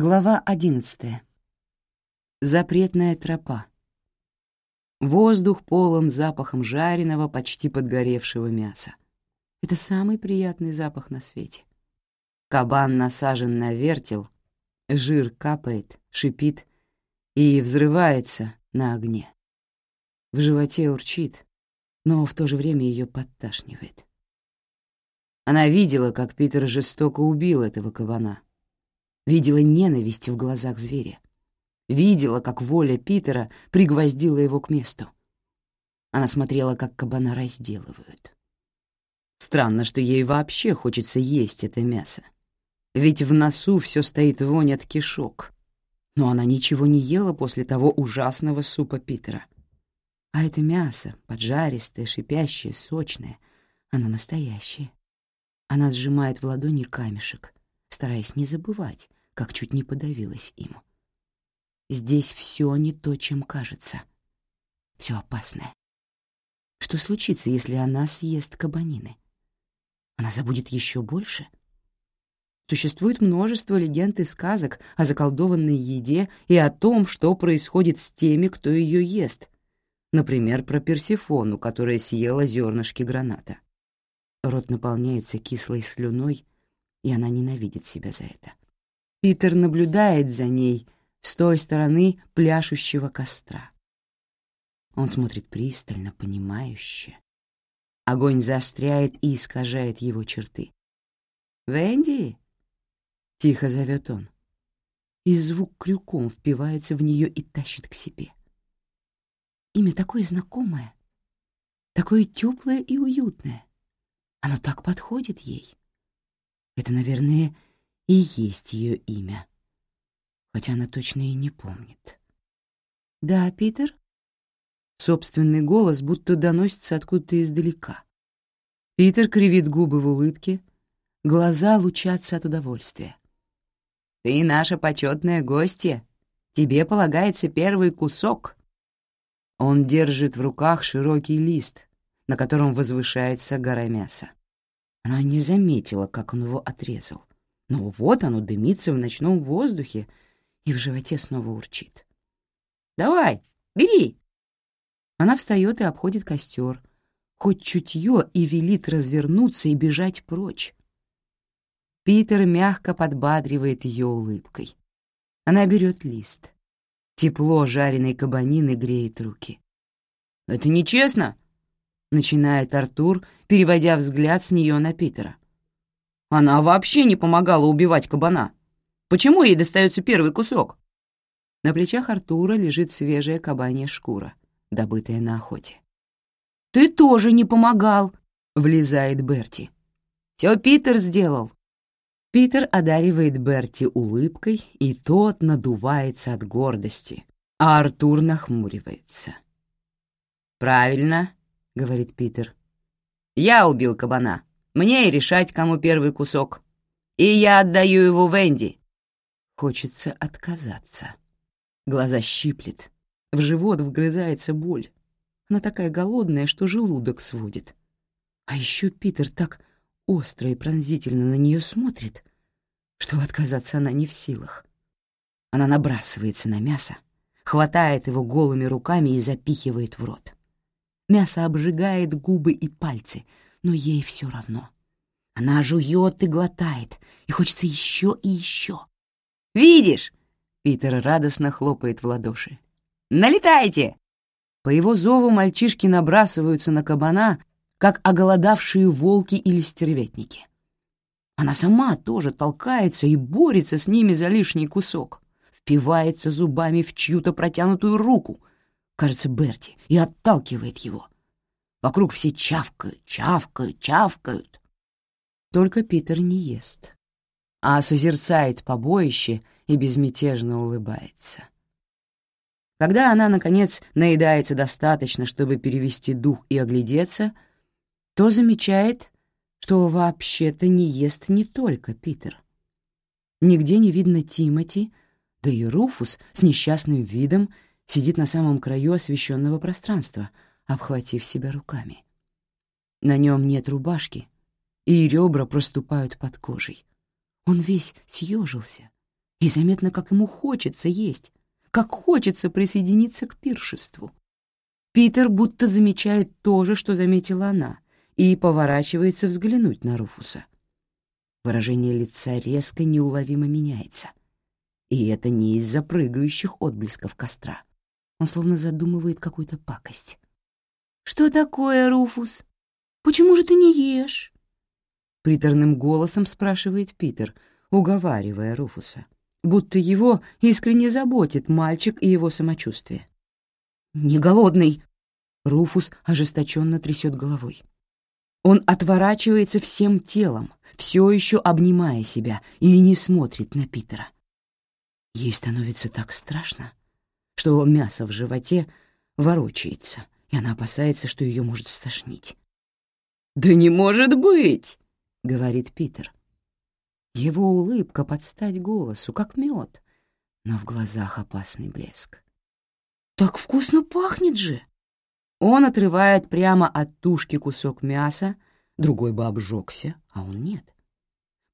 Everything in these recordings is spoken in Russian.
Глава одиннадцатая. Запретная тропа. Воздух полон запахом жареного, почти подгоревшего мяса. Это самый приятный запах на свете. Кабан насажен на вертел, жир капает, шипит и взрывается на огне. В животе урчит, но в то же время ее подташнивает. Она видела, как Питер жестоко убил этого кабана — видела ненависть в глазах зверя, видела, как воля Питера пригвоздила его к месту. Она смотрела, как кабана разделывают. Странно, что ей вообще хочется есть это мясо. Ведь в носу все стоит вонь от кишок. Но она ничего не ела после того ужасного супа Питера. А это мясо, поджаристое, шипящее, сочное, оно настоящее. Она сжимает в ладони камешек, стараясь не забывать, как чуть не подавилась им. Здесь все не то, чем кажется. Все опасное. Что случится, если она съест кабанины? Она забудет еще больше? Существует множество легенд и сказок о заколдованной еде и о том, что происходит с теми, кто ее ест. Например, про Персифону, которая съела зернышки граната. Рот наполняется кислой слюной, и она ненавидит себя за это. Питер наблюдает за ней с той стороны пляшущего костра. Он смотрит пристально, понимающе. Огонь заостряет и искажает его черты. «Венди!» — тихо зовет он. И звук крюком впивается в нее и тащит к себе. Имя такое знакомое, такое теплое и уютное. Оно так подходит ей. Это, наверное, и есть ее имя, хотя она точно и не помнит. «Да, Питер?» Собственный голос будто доносится откуда-то издалека. Питер кривит губы в улыбке, глаза лучатся от удовольствия. «Ты наша почетная гостья. Тебе полагается первый кусок». Он держит в руках широкий лист, на котором возвышается гора мяса. Она не заметила, как он его отрезал. Но вот оно дымится в ночном воздухе, и в животе снова урчит. «Давай, бери!» Она встает и обходит костер, хоть чутье и велит развернуться и бежать прочь. Питер мягко подбадривает ее улыбкой. Она берет лист. Тепло жареной кабанины греет руки. «Это нечестно!» — начинает Артур, переводя взгляд с нее на Питера. Она вообще не помогала убивать кабана. Почему ей достается первый кусок? На плечах Артура лежит свежая кабанья шкура, добытая на охоте. «Ты тоже не помогал!» — влезает Берти. «Все Питер сделал!» Питер одаривает Берти улыбкой, и тот надувается от гордости, а Артур нахмуривается. «Правильно», — говорит Питер. «Я убил кабана. Мне и решать, кому первый кусок. И я отдаю его Венди. Хочется отказаться. Глаза щиплет. В живот вгрызается боль. Она такая голодная, что желудок сводит. А еще Питер так остро и пронзительно на нее смотрит, что отказаться она не в силах. Она набрасывается на мясо, хватает его голыми руками и запихивает в рот. Мясо обжигает губы и пальцы — но ей все равно. Она жует и глотает, и хочется еще и еще. «Видишь?» — Питер радостно хлопает в ладоши. «Налетайте!» По его зову мальчишки набрасываются на кабана, как оголодавшие волки или стервятники. Она сама тоже толкается и борется с ними за лишний кусок, впивается зубами в чью-то протянутую руку, кажется, Берти, и отталкивает его — Вокруг все чавкают, чавкают, чавкают. Только Питер не ест, а созерцает побоище и безмятежно улыбается. Когда она, наконец, наедается достаточно, чтобы перевести дух и оглядеться, то замечает, что вообще-то не ест не только Питер. Нигде не видно Тимати, да и Руфус с несчастным видом сидит на самом краю освещенного пространства — обхватив себя руками. На нем нет рубашки, и ребра проступают под кожей. Он весь съежился, И заметно, как ему хочется есть, как хочется присоединиться к пиршеству. Питер будто замечает то же, что заметила она, и поворачивается взглянуть на Руфуса. Выражение лица резко неуловимо меняется. И это не из-за прыгающих отблесков костра. Он словно задумывает какую-то пакость. «Что такое, Руфус? Почему же ты не ешь?» Приторным голосом спрашивает Питер, уговаривая Руфуса, будто его искренне заботит мальчик и его самочувствие. «Не голодный!» Руфус ожесточенно трясет головой. Он отворачивается всем телом, все еще обнимая себя, и не смотрит на Питера. Ей становится так страшно, что мясо в животе ворочается, и она опасается, что ее может стошнить. «Да не может быть!» — говорит Питер. Его улыбка под стать голосу, как мед, но в глазах опасный блеск. «Так вкусно пахнет же!» Он отрывает прямо от тушки кусок мяса, другой бы обжегся, а он нет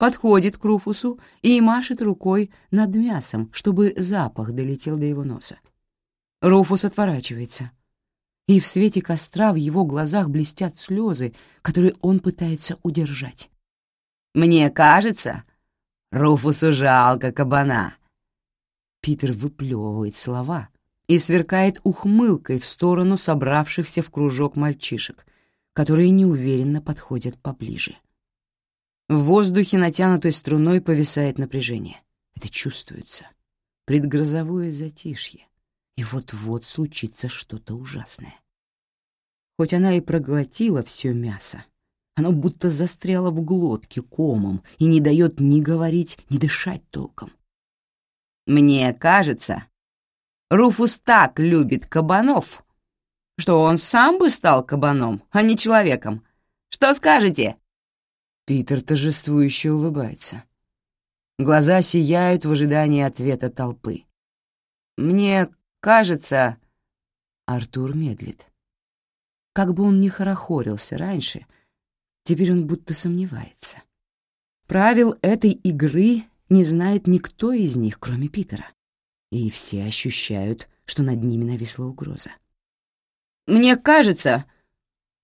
подходит к Руфусу и машет рукой над мясом, чтобы запах долетел до его носа. Руфус отворачивается, и в свете костра в его глазах блестят слезы, которые он пытается удержать. «Мне кажется, Руфусу жалко кабана». Питер выплевывает слова и сверкает ухмылкой в сторону собравшихся в кружок мальчишек, которые неуверенно подходят поближе. В воздухе натянутой струной повисает напряжение. Это чувствуется. Предгрозовое затишье. И вот-вот случится что-то ужасное. Хоть она и проглотила все мясо, оно будто застряло в глотке комом и не дает ни говорить, ни дышать толком. «Мне кажется, Руфус так любит кабанов, что он сам бы стал кабаном, а не человеком. Что скажете?» Питер торжествующе улыбается. Глаза сияют в ожидании ответа толпы. «Мне кажется...» Артур медлит. Как бы он ни хорохорился раньше, теперь он будто сомневается. Правил этой игры не знает никто из них, кроме Питера. И все ощущают, что над ними нависла угроза. «Мне кажется...»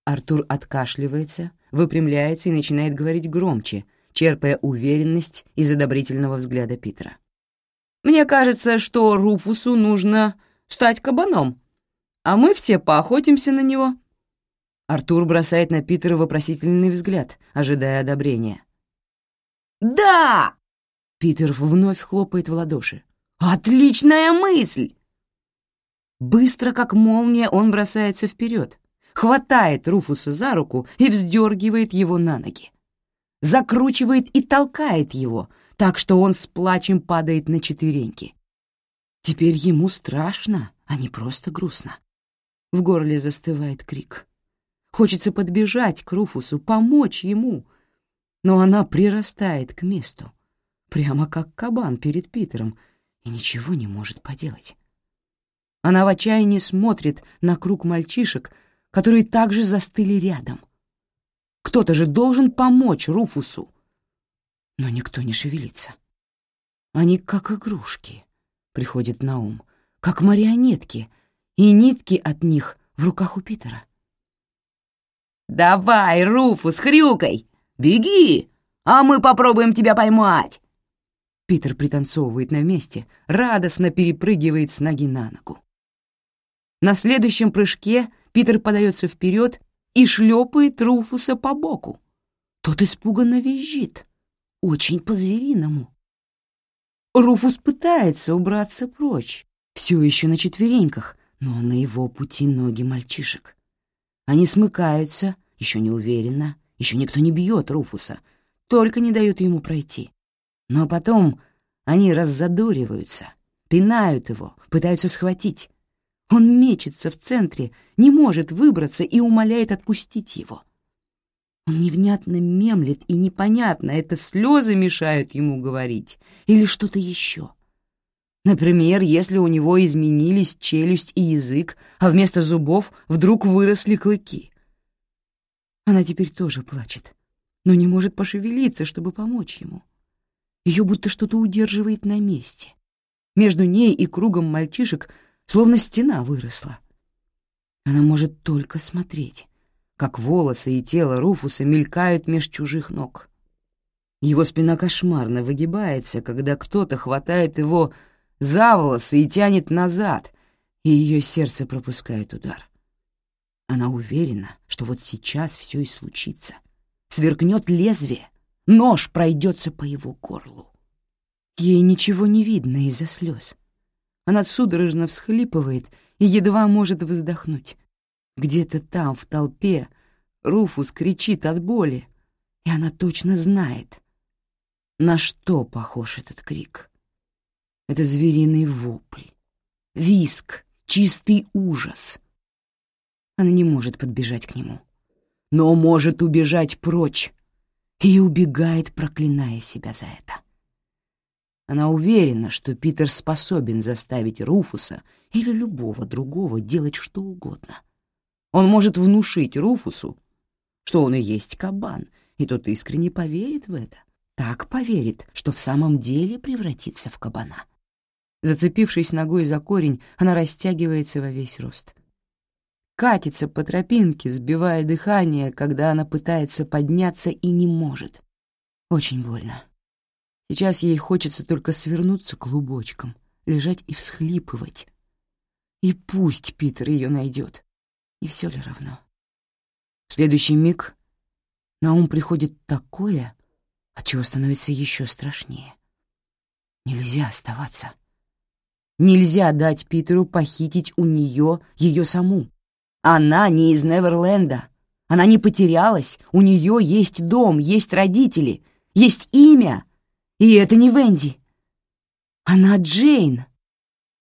Артур откашливается, выпрямляется и начинает говорить громче, черпая уверенность из одобрительного взгляда Питера. «Мне кажется, что Руфусу нужно стать кабаном, а мы все поохотимся на него». Артур бросает на Питера вопросительный взгляд, ожидая одобрения. «Да!» Питер вновь хлопает в ладоши. «Отличная мысль!» Быстро, как молния, он бросается вперед, хватает Руфуса за руку и вздергивает его на ноги. Закручивает и толкает его, так что он с плачем падает на четвереньки. Теперь ему страшно, а не просто грустно. В горле застывает крик. Хочется подбежать к Руфусу, помочь ему, но она прирастает к месту, прямо как кабан перед Питером, и ничего не может поделать. Она в отчаянии смотрит на круг мальчишек, которые также застыли рядом. Кто-то же должен помочь Руфусу. Но никто не шевелится. Они как игрушки, приходит на ум, как марионетки, и нитки от них в руках у Питера. «Давай, Руфус, хрюкай! Беги, а мы попробуем тебя поймать!» Питер пританцовывает на месте, радостно перепрыгивает с ноги на ногу. На следующем прыжке Питер подается вперед и шлепает Руфуса по боку. Тот испуганно визжит, очень по-звериному. Руфус пытается убраться прочь, все еще на четвереньках, но на его пути ноги мальчишек. Они смыкаются, еще не уверенно, еще никто не бьет Руфуса, только не дают ему пройти. Но потом они раззадориваются, пинают его, пытаются схватить. Он мечется в центре, не может выбраться и умоляет отпустить его. Невнятно мемлет, и непонятно, это слезы мешают ему говорить или что-то еще. Например, если у него изменились челюсть и язык, а вместо зубов вдруг выросли клыки. Она теперь тоже плачет, но не может пошевелиться, чтобы помочь ему. Ее будто что-то удерживает на месте. Между ней и кругом мальчишек словно стена выросла. Она может только смотреть, как волосы и тело Руфуса мелькают меж чужих ног. Его спина кошмарно выгибается, когда кто-то хватает его за волосы и тянет назад, и ее сердце пропускает удар. Она уверена, что вот сейчас все и случится. Сверкнет лезвие, нож пройдется по его горлу. Ей ничего не видно из-за слез. Она судорожно всхлипывает и едва может вздохнуть. Где-то там, в толпе, Руфус кричит от боли, и она точно знает, на что похож этот крик. Это звериный вопль, виск, чистый ужас. Она не может подбежать к нему, но может убежать прочь и убегает, проклиная себя за это. Она уверена, что Питер способен заставить Руфуса или любого другого делать что угодно. Он может внушить Руфусу, что он и есть кабан, и тот искренне поверит в это. Так поверит, что в самом деле превратится в кабана. Зацепившись ногой за корень, она растягивается во весь рост. Катится по тропинке, сбивая дыхание, когда она пытается подняться и не может. Очень больно. Сейчас ей хочется только свернуться клубочком, лежать и всхлипывать. И пусть Питер ее найдет. И все ли равно? В следующий миг на ум приходит такое, от чего становится еще страшнее. Нельзя оставаться. Нельзя дать Питеру похитить у нее ее саму. Она не из Неверленда. Она не потерялась. У нее есть дом, есть родители, есть имя — и это не Венди. Она Джейн.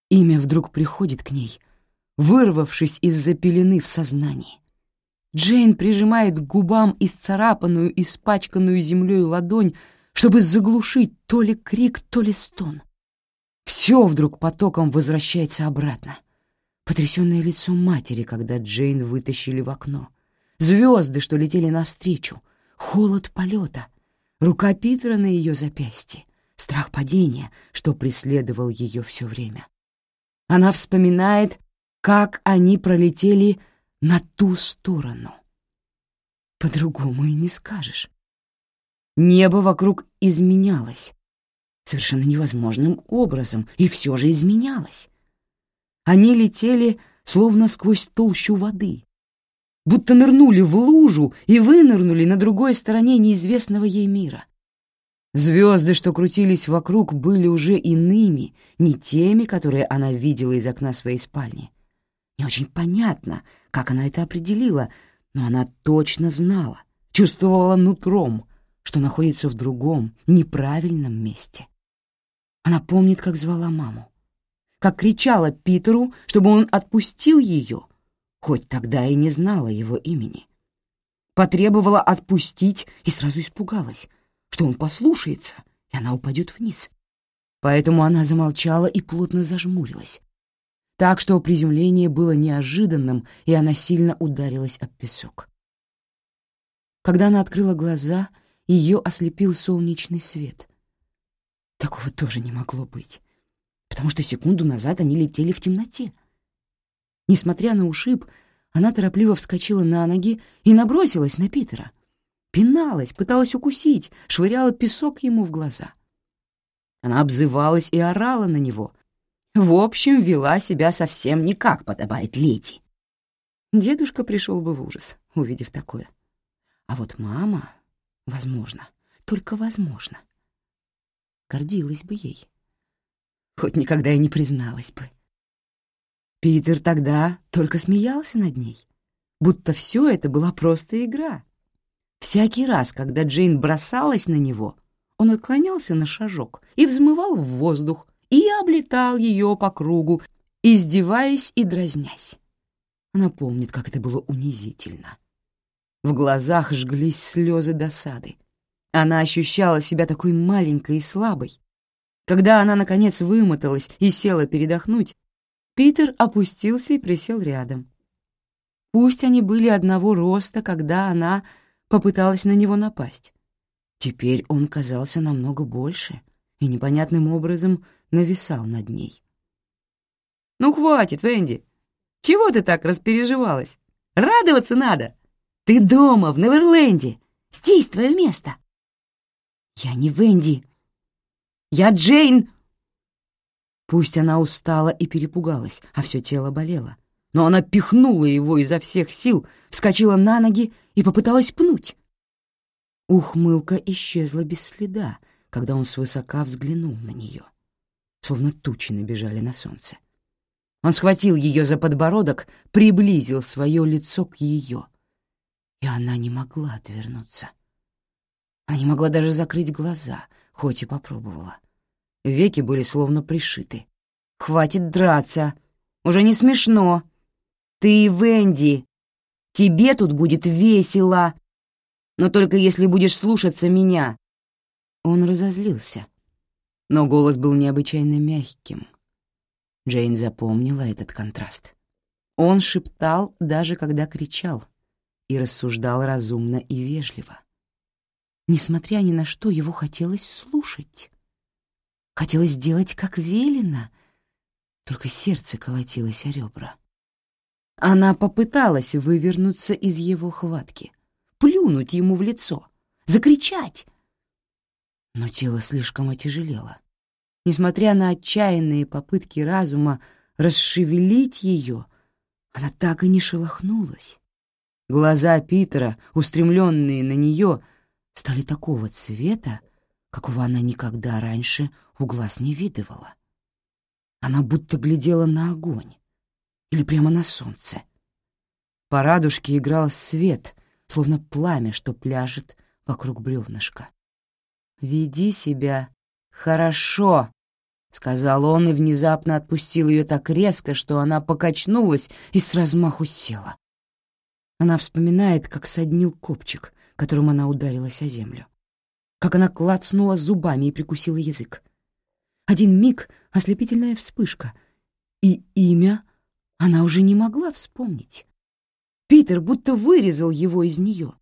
Имя вдруг приходит к ней, вырвавшись из-за пелены в сознании. Джейн прижимает к губам исцарапанную, испачканную землей ладонь, чтобы заглушить то ли крик, то ли стон. Все вдруг потоком возвращается обратно. Потрясенное лицо матери, когда Джейн вытащили в окно. Звезды, что летели навстречу. Холод полета — рука Питера на ее запястье, страх падения, что преследовал ее все время. Она вспоминает, как они пролетели на ту сторону. По-другому и не скажешь. Небо вокруг изменялось, совершенно невозможным образом, и все же изменялось. Они летели словно сквозь толщу воды, будто нырнули в лужу и вынырнули на другой стороне неизвестного ей мира. Звезды, что крутились вокруг, были уже иными, не теми, которые она видела из окна своей спальни. Не очень понятно, как она это определила, но она точно знала, чувствовала нутром, что находится в другом, неправильном месте. Она помнит, как звала маму, как кричала Питеру, чтобы он отпустил ее, хоть тогда и не знала его имени. Потребовала отпустить и сразу испугалась, что он послушается, и она упадет вниз. Поэтому она замолчала и плотно зажмурилась, так что приземление было неожиданным, и она сильно ударилась об песок. Когда она открыла глаза, ее ослепил солнечный свет. Такого тоже не могло быть, потому что секунду назад они летели в темноте. Несмотря на ушиб, она торопливо вскочила на ноги и набросилась на Питера. Пиналась, пыталась укусить, швыряла песок ему в глаза. Она обзывалась и орала на него. В общем, вела себя совсем не как подобает леди. Дедушка пришел бы в ужас, увидев такое. А вот мама, возможно, только возможно, гордилась бы ей. Хоть никогда и не призналась бы. Питер тогда только смеялся над ней, будто все это была просто игра. Всякий раз, когда Джейн бросалась на него, он отклонялся на шажок и взмывал в воздух и облетал ее по кругу, издеваясь и дразнясь. Она помнит, как это было унизительно. В глазах жглись слезы досады. Она ощущала себя такой маленькой и слабой. Когда она, наконец, вымоталась и села передохнуть, Питер опустился и присел рядом. Пусть они были одного роста, когда она попыталась на него напасть. Теперь он казался намного больше, и непонятным образом нависал над ней. «Ну, хватит, Венди! Чего ты так распереживалась? Радоваться надо! Ты дома, в Неверленде! Здесь твое место!» «Я не Венди! Я Джейн!» Пусть она устала и перепугалась, а все тело болело, но она пихнула его изо всех сил, вскочила на ноги и попыталась пнуть. Ухмылка исчезла без следа, когда он свысока взглянул на нее, словно тучи набежали на солнце. Он схватил ее за подбородок, приблизил свое лицо к ее, и она не могла отвернуться. Она не могла даже закрыть глаза, хоть и попробовала. Веки были словно пришиты. «Хватит драться! Уже не смешно! Ты и Венди! Тебе тут будет весело! Но только если будешь слушаться меня!» Он разозлился, но голос был необычайно мягким. Джейн запомнила этот контраст. Он шептал, даже когда кричал, и рассуждал разумно и вежливо. Несмотря ни на что, его хотелось слушать. Хотелось сделать, как велено, только сердце колотилось о ребра. Она попыталась вывернуться из его хватки, плюнуть ему в лицо, закричать. Но тело слишком отяжелело. Несмотря на отчаянные попытки разума расшевелить ее, она так и не шелохнулась. Глаза Питера, устремленные на нее, стали такого цвета, какого она никогда раньше у глаз не видывала. Она будто глядела на огонь или прямо на солнце. По радужке играл свет, словно пламя, что пляжет вокруг бревнышка. «Веди себя хорошо», — сказал он и внезапно отпустил ее так резко, что она покачнулась и с размаху села. Она вспоминает, как соднил копчик, которым она ударилась о землю как она клацнула зубами и прикусила язык. Один миг — ослепительная вспышка, и имя она уже не могла вспомнить. Питер будто вырезал его из нее.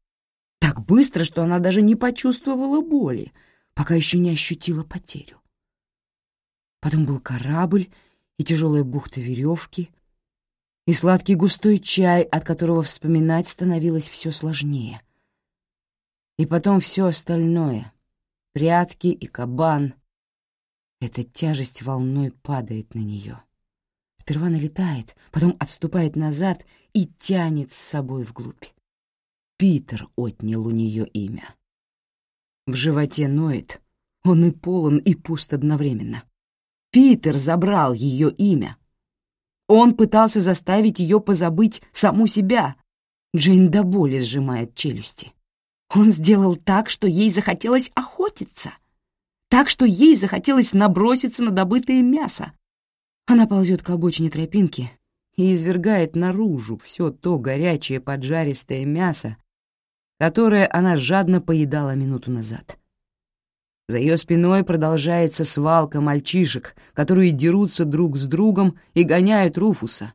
Так быстро, что она даже не почувствовала боли, пока еще не ощутила потерю. Потом был корабль и тяжелая бухта веревки, и сладкий густой чай, от которого вспоминать становилось все сложнее. И потом все остальное — прятки и кабан. Эта тяжесть волной падает на нее. Сперва налетает, потом отступает назад и тянет с собой вглубь. Питер отнял у нее имя. В животе ноет, он и полон, и пуст одновременно. Питер забрал ее имя. Он пытался заставить ее позабыть саму себя. Джейн до боли сжимает челюсти. Он сделал так, что ей захотелось охотиться, так, что ей захотелось наброситься на добытое мясо. Она ползет к обочине тропинки и извергает наружу все то горячее поджаристое мясо, которое она жадно поедала минуту назад. За ее спиной продолжается свалка мальчишек, которые дерутся друг с другом и гоняют Руфуса.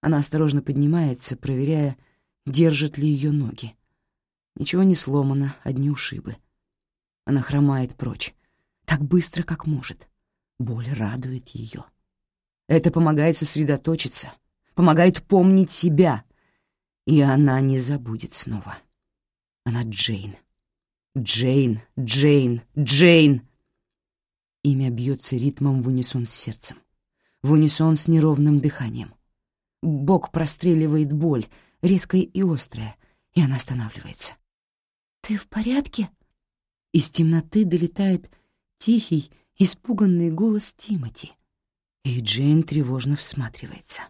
Она осторожно поднимается, проверяя, держат ли ее ноги. Ничего не сломано, одни ушибы. Она хромает прочь, так быстро, как может. Боль радует ее. Это помогает сосредоточиться, помогает помнить себя. И она не забудет снова. Она Джейн. Джейн, Джейн, Джейн. Имя бьется ритмом в унисон с сердцем, в унисон с неровным дыханием. Бок простреливает боль, резкая и острая, и она останавливается. «Ты в порядке?» Из темноты долетает тихий, испуганный голос Тимати, и Джейн тревожно всматривается.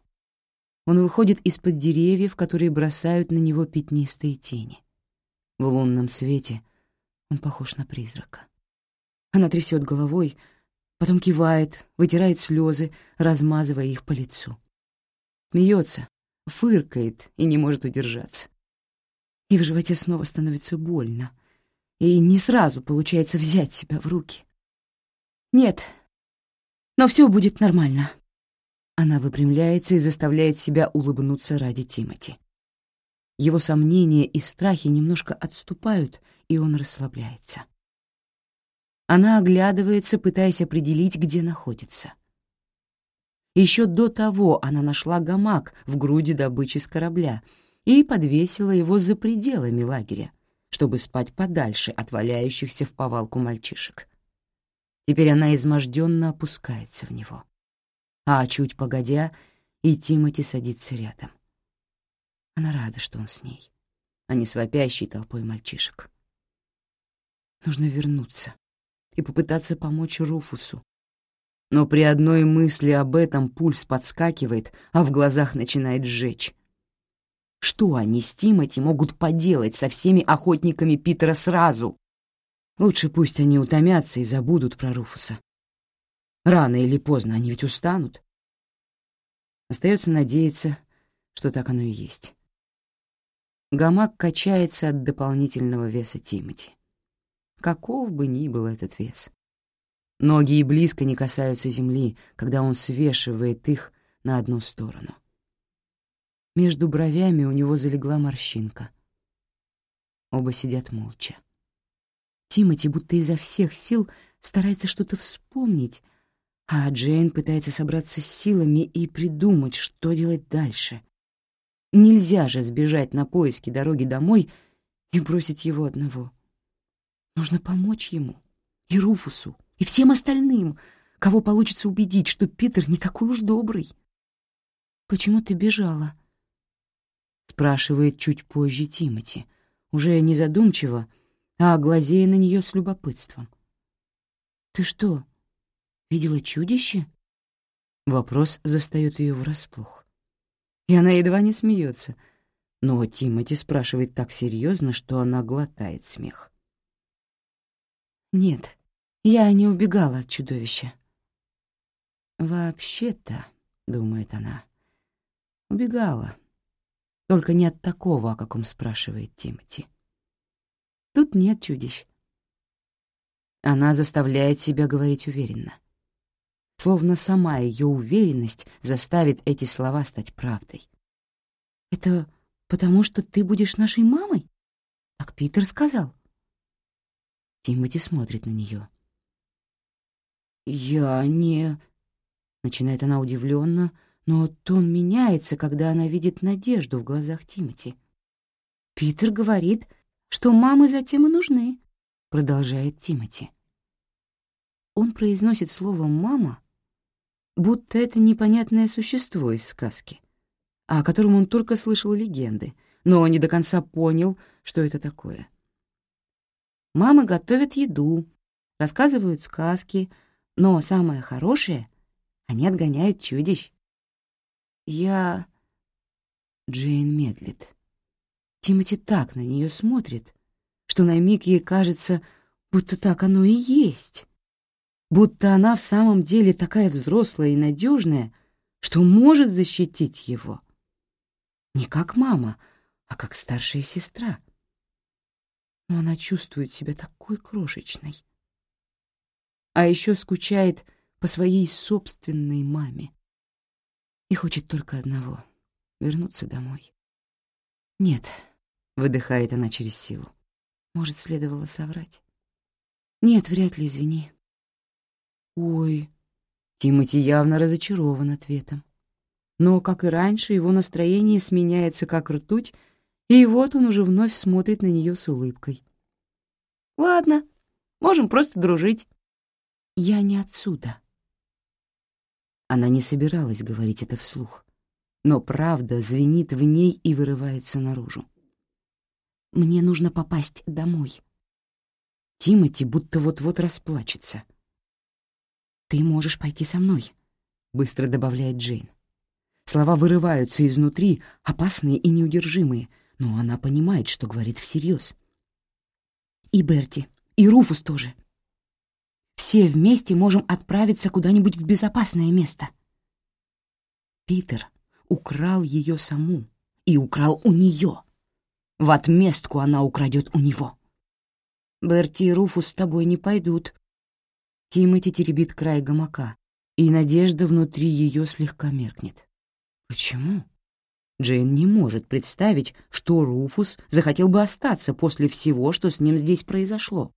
Он выходит из-под деревьев, которые бросают на него пятнистые тени. В лунном свете он похож на призрака. Она трясет головой, потом кивает, вытирает слезы, размазывая их по лицу. Смеется, фыркает и не может удержаться и в животе снова становится больно, и не сразу получается взять себя в руки. «Нет, но все будет нормально». Она выпрямляется и заставляет себя улыбнуться ради Тимати. Его сомнения и страхи немножко отступают, и он расслабляется. Она оглядывается, пытаясь определить, где находится. Еще до того она нашла гамак в груди добычи с корабля и подвесила его за пределами лагеря, чтобы спать подальше от валяющихся в повалку мальчишек. Теперь она изможденно опускается в него. А чуть погодя, и Тимати садится рядом. Она рада, что он с ней, а не с вопящей толпой мальчишек. Нужно вернуться и попытаться помочь Руфусу. Но при одной мысли об этом пульс подскакивает, а в глазах начинает сжечь. Что они с Тимати могут поделать со всеми охотниками Питера сразу? Лучше пусть они утомятся и забудут про Руфуса. Рано или поздно они ведь устанут. Остается надеяться, что так оно и есть. Гамак качается от дополнительного веса Тимати. Каков бы ни был этот вес. Ноги и близко не касаются земли, когда он свешивает их на одну сторону. Между бровями у него залегла морщинка. Оба сидят молча. Тимати будто изо всех сил старается что-то вспомнить, а Джейн пытается собраться с силами и придумать, что делать дальше. Нельзя же сбежать на поиски дороги домой и бросить его одного. Нужно помочь ему, и Руфусу, и всем остальным, кого получится убедить, что Питер не такой уж добрый. «Почему ты бежала?» — спрашивает чуть позже Тимати, уже не задумчиво, а глазея на нее с любопытством. «Ты что, видела чудище?» Вопрос застает ее врасплох. И она едва не смеется, но Тимати спрашивает так серьезно, что она глотает смех. «Нет, я не убегала от чудовища». «Вообще-то», — думает она, — «убегала, только не от такого, о каком спрашивает Тимати. Тут нет чудищ. Она заставляет себя говорить уверенно. Словно сама ее уверенность заставит эти слова стать правдой. «Это потому, что ты будешь нашей мамой?» Так Питер сказал. Тимати смотрит на нее. «Я не...» — начинает она удивленно, но тон меняется, когда она видит надежду в глазах Тимати. «Питер говорит, что мамы затем и нужны», — продолжает Тимати. Он произносит слово «мама», будто это непонятное существо из сказки, о котором он только слышал легенды, но не до конца понял, что это такое. Мамы готовят еду, рассказывают сказки, но самое хорошее — они отгоняют чудищ. Я... Джейн медлит. Тимати так на нее смотрит, что на миг ей кажется, будто так оно и есть. Будто она в самом деле такая взрослая и надежная, что может защитить его. Не как мама, а как старшая сестра. Но она чувствует себя такой крошечной. А еще скучает по своей собственной маме. И хочет только одного — вернуться домой. Нет, — выдыхает она через силу. Может, следовало соврать. «Нет, вряд ли, извини». «Ой». Тимати явно разочарован ответом. Но, как и раньше, его настроение сменяется как ртуть, и вот он уже вновь смотрит на нее с улыбкой. «Ладно, можем просто дружить». «Я не отсюда». Она не собиралась говорить это вслух, но правда звенит в ней и вырывается наружу. Мне нужно попасть домой. Тимати будто вот-вот расплачется. «Ты можешь пойти со мной», — быстро добавляет Джейн. Слова вырываются изнутри, опасные и неудержимые, но она понимает, что говорит всерьез. «И Берти, и Руфус тоже. Все вместе можем отправиться куда-нибудь в безопасное место». Питер украл ее саму и украл у нее. В отместку она украдет у него. Берти и Руфус с тобой не пойдут. Тимати теребит край гамака, и надежда внутри ее слегка меркнет. Почему? Джейн не может представить, что Руфус захотел бы остаться после всего, что с ним здесь произошло.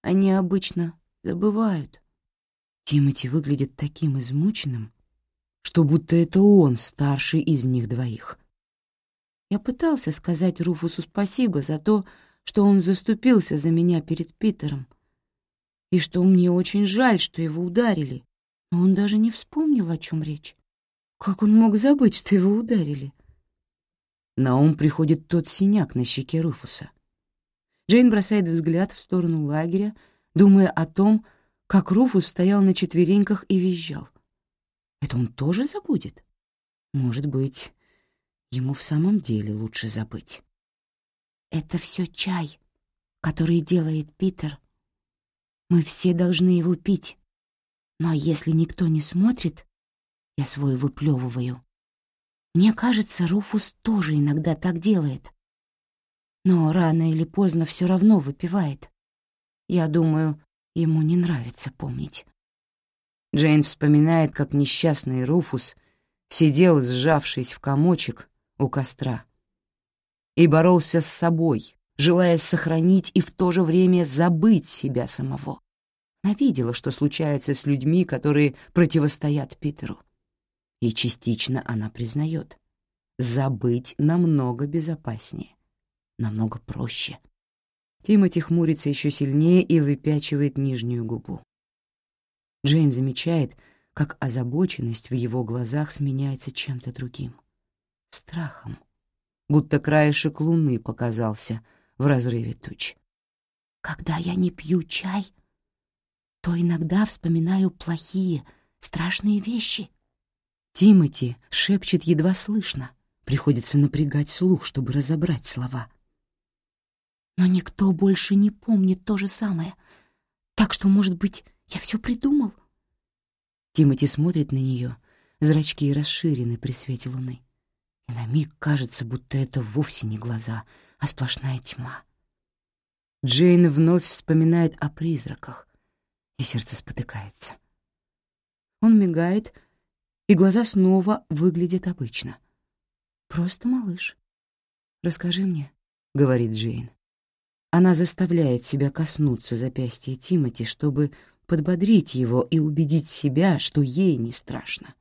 Они обычно забывают. Тимати выглядит таким измученным, что будто это он старший из них двоих. Я пытался сказать Руфусу спасибо за то, что он заступился за меня перед Питером, и что мне очень жаль, что его ударили, но он даже не вспомнил, о чем речь. Как он мог забыть, что его ударили? На ум приходит тот синяк на щеке Руфуса. Джейн бросает взгляд в сторону лагеря, думая о том, как Руфус стоял на четвереньках и визжал. Это он тоже забудет? Может быть, ему в самом деле лучше забыть. «Это все чай, который делает Питер. Мы все должны его пить. Но если никто не смотрит, я свой выплевываю. Мне кажется, Руфус тоже иногда так делает. Но рано или поздно все равно выпивает. Я думаю, ему не нравится помнить. Джейн вспоминает, как несчастный Руфус сидел, сжавшись в комочек у костра, и боролся с собой, желая сохранить и в то же время забыть себя самого. Она видела, что случается с людьми, которые противостоят Питеру. И частично она признает. Забыть намного безопаснее, намного проще. Тимати хмурится еще сильнее и выпячивает нижнюю губу. Джейн замечает, как озабоченность в его глазах сменяется чем-то другим. Страхом. Будто краешек луны показался в разрыве туч. «Когда я не пью чай, то иногда вспоминаю плохие, страшные вещи. Тимати шепчет едва слышно. Приходится напрягать слух, чтобы разобрать слова. Но никто больше не помнит то же самое. Так что, может быть, я все придумал? Тимати смотрит на нее, зрачки расширены при свете луны. И на миг кажется, будто это вовсе не глаза, а сплошная тьма. Джейн вновь вспоминает о призраках, и сердце спотыкается. Он мигает, и глаза снова выглядят обычно. «Просто малыш. Расскажи мне», — говорит Джейн. Она заставляет себя коснуться запястья Тимати, чтобы подбодрить его и убедить себя, что ей не страшно.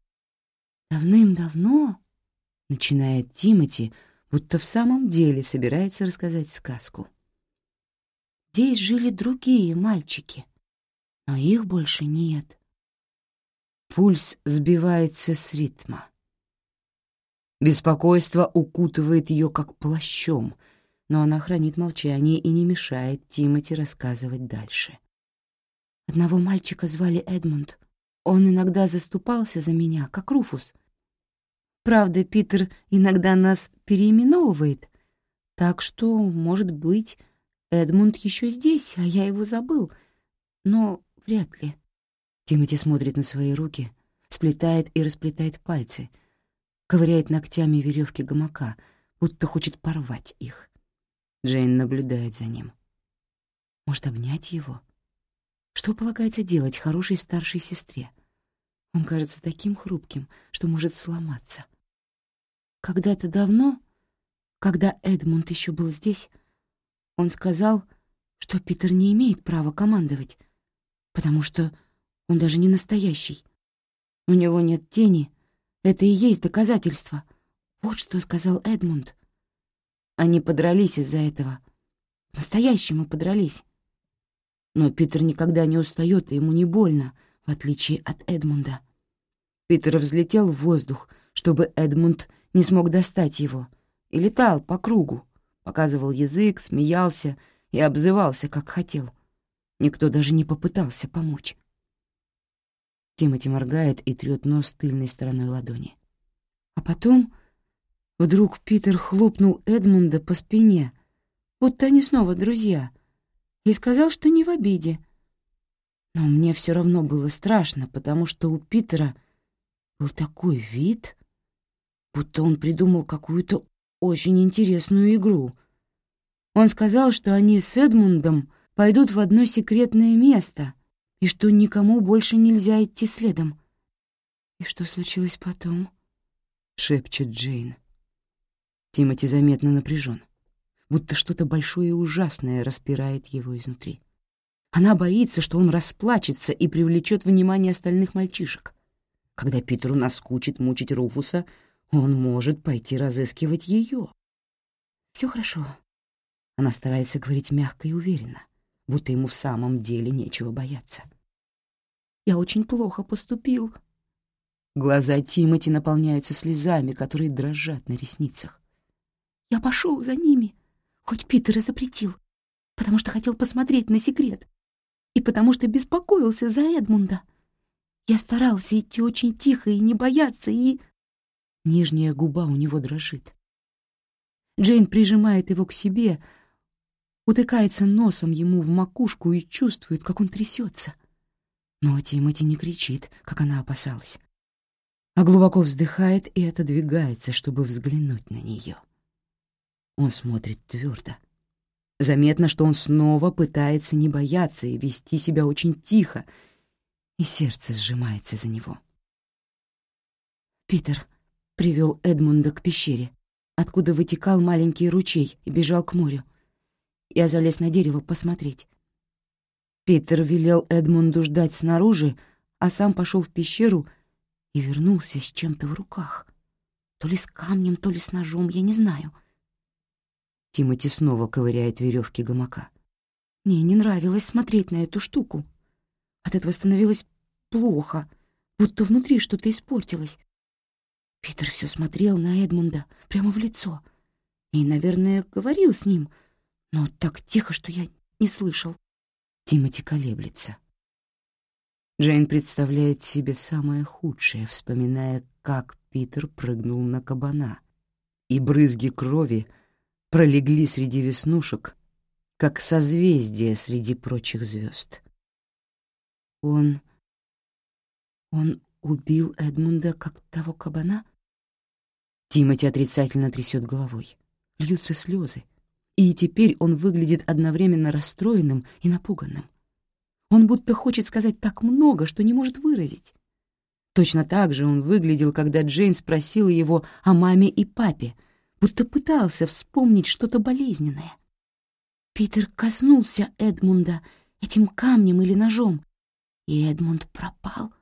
«Давным-давно», — начинает Тимати, будто в самом деле собирается рассказать сказку. «Здесь жили другие мальчики но их больше нет. Пульс сбивается с ритма. Беспокойство укутывает ее как плащом, но она хранит молчание и не мешает Тимати рассказывать дальше. Одного мальчика звали Эдмунд. Он иногда заступался за меня, как Руфус. Правда, Питер иногда нас переименовывает, так что, может быть, Эдмунд еще здесь, а я его забыл. Но Вряд ли. Тимати смотрит на свои руки, сплетает и расплетает пальцы, ковыряет ногтями веревки гамака, будто хочет порвать их. Джейн наблюдает за ним. Может, обнять его? Что полагается делать хорошей старшей сестре? Он кажется таким хрупким, что может сломаться. Когда-то давно, когда Эдмунд еще был здесь, он сказал, что Питер не имеет права командовать, потому что он даже не настоящий. У него нет тени. Это и есть доказательство. Вот что сказал Эдмунд. Они подрались из-за этого. Настоящему подрались. Но Питер никогда не устает, и ему не больно, в отличие от Эдмунда. Питер взлетел в воздух, чтобы Эдмунд не смог достать его, и летал по кругу, показывал язык, смеялся и обзывался, как хотел. Никто даже не попытался помочь. Тимати моргает и трёт нос тыльной стороной ладони. А потом вдруг Питер хлопнул Эдмунда по спине, будто они снова друзья, и сказал, что не в обиде. Но мне все равно было страшно, потому что у Питера был такой вид, будто он придумал какую-то очень интересную игру. Он сказал, что они с Эдмундом пойдут в одно секретное место, и что никому больше нельзя идти следом. «И что случилось потом?» — шепчет Джейн. Тимати заметно напряжен, будто что-то большое и ужасное распирает его изнутри. Она боится, что он расплачется и привлечет внимание остальных мальчишек. Когда Питеру наскучит мучить Руфуса, он может пойти разыскивать ее. Все хорошо. Она старается говорить мягко и уверенно, будто ему в самом деле нечего бояться. Я очень плохо поступил. Глаза Тимати наполняются слезами, которые дрожат на ресницах. Я пошел за ними, хоть Питер и запретил, потому что хотел посмотреть на секрет и потому что беспокоился за Эдмунда. Я старался идти очень тихо и не бояться, и... Нижняя губа у него дрожит. Джейн прижимает его к себе, утыкается носом ему в макушку и чувствует, как он трясется. Но Тимати не кричит, как она опасалась, а глубоко вздыхает и отодвигается, чтобы взглянуть на нее. Он смотрит твердо. Заметно, что он снова пытается не бояться и вести себя очень тихо, и сердце сжимается за него. Питер привел Эдмунда к пещере, откуда вытекал маленький ручей и бежал к морю. Я залез на дерево посмотреть. Питер велел Эдмунду ждать снаружи, а сам пошел в пещеру и вернулся с чем-то в руках. То ли с камнем, то ли с ножом, я не знаю — Тимати снова ковыряет веревки гамака. Мне не нравилось смотреть на эту штуку. От этого становилось плохо, будто внутри что-то испортилось. Питер все смотрел на Эдмунда прямо в лицо и, наверное, говорил с ним, но так тихо, что я не слышал. Тимати колеблется. Джейн представляет себе самое худшее, вспоминая, как Питер прыгнул на кабана, и брызги крови — пролегли среди веснушек, как созвездие среди прочих звезд. Он... он убил Эдмунда как того кабана? Тимати отрицательно трясет головой. Льются слезы. И теперь он выглядит одновременно расстроенным и напуганным. Он будто хочет сказать так много, что не может выразить. Точно так же он выглядел, когда Джейн спросила его о маме и папе — будто пытался вспомнить что-то болезненное. Питер коснулся Эдмунда этим камнем или ножом, и Эдмунд пропал.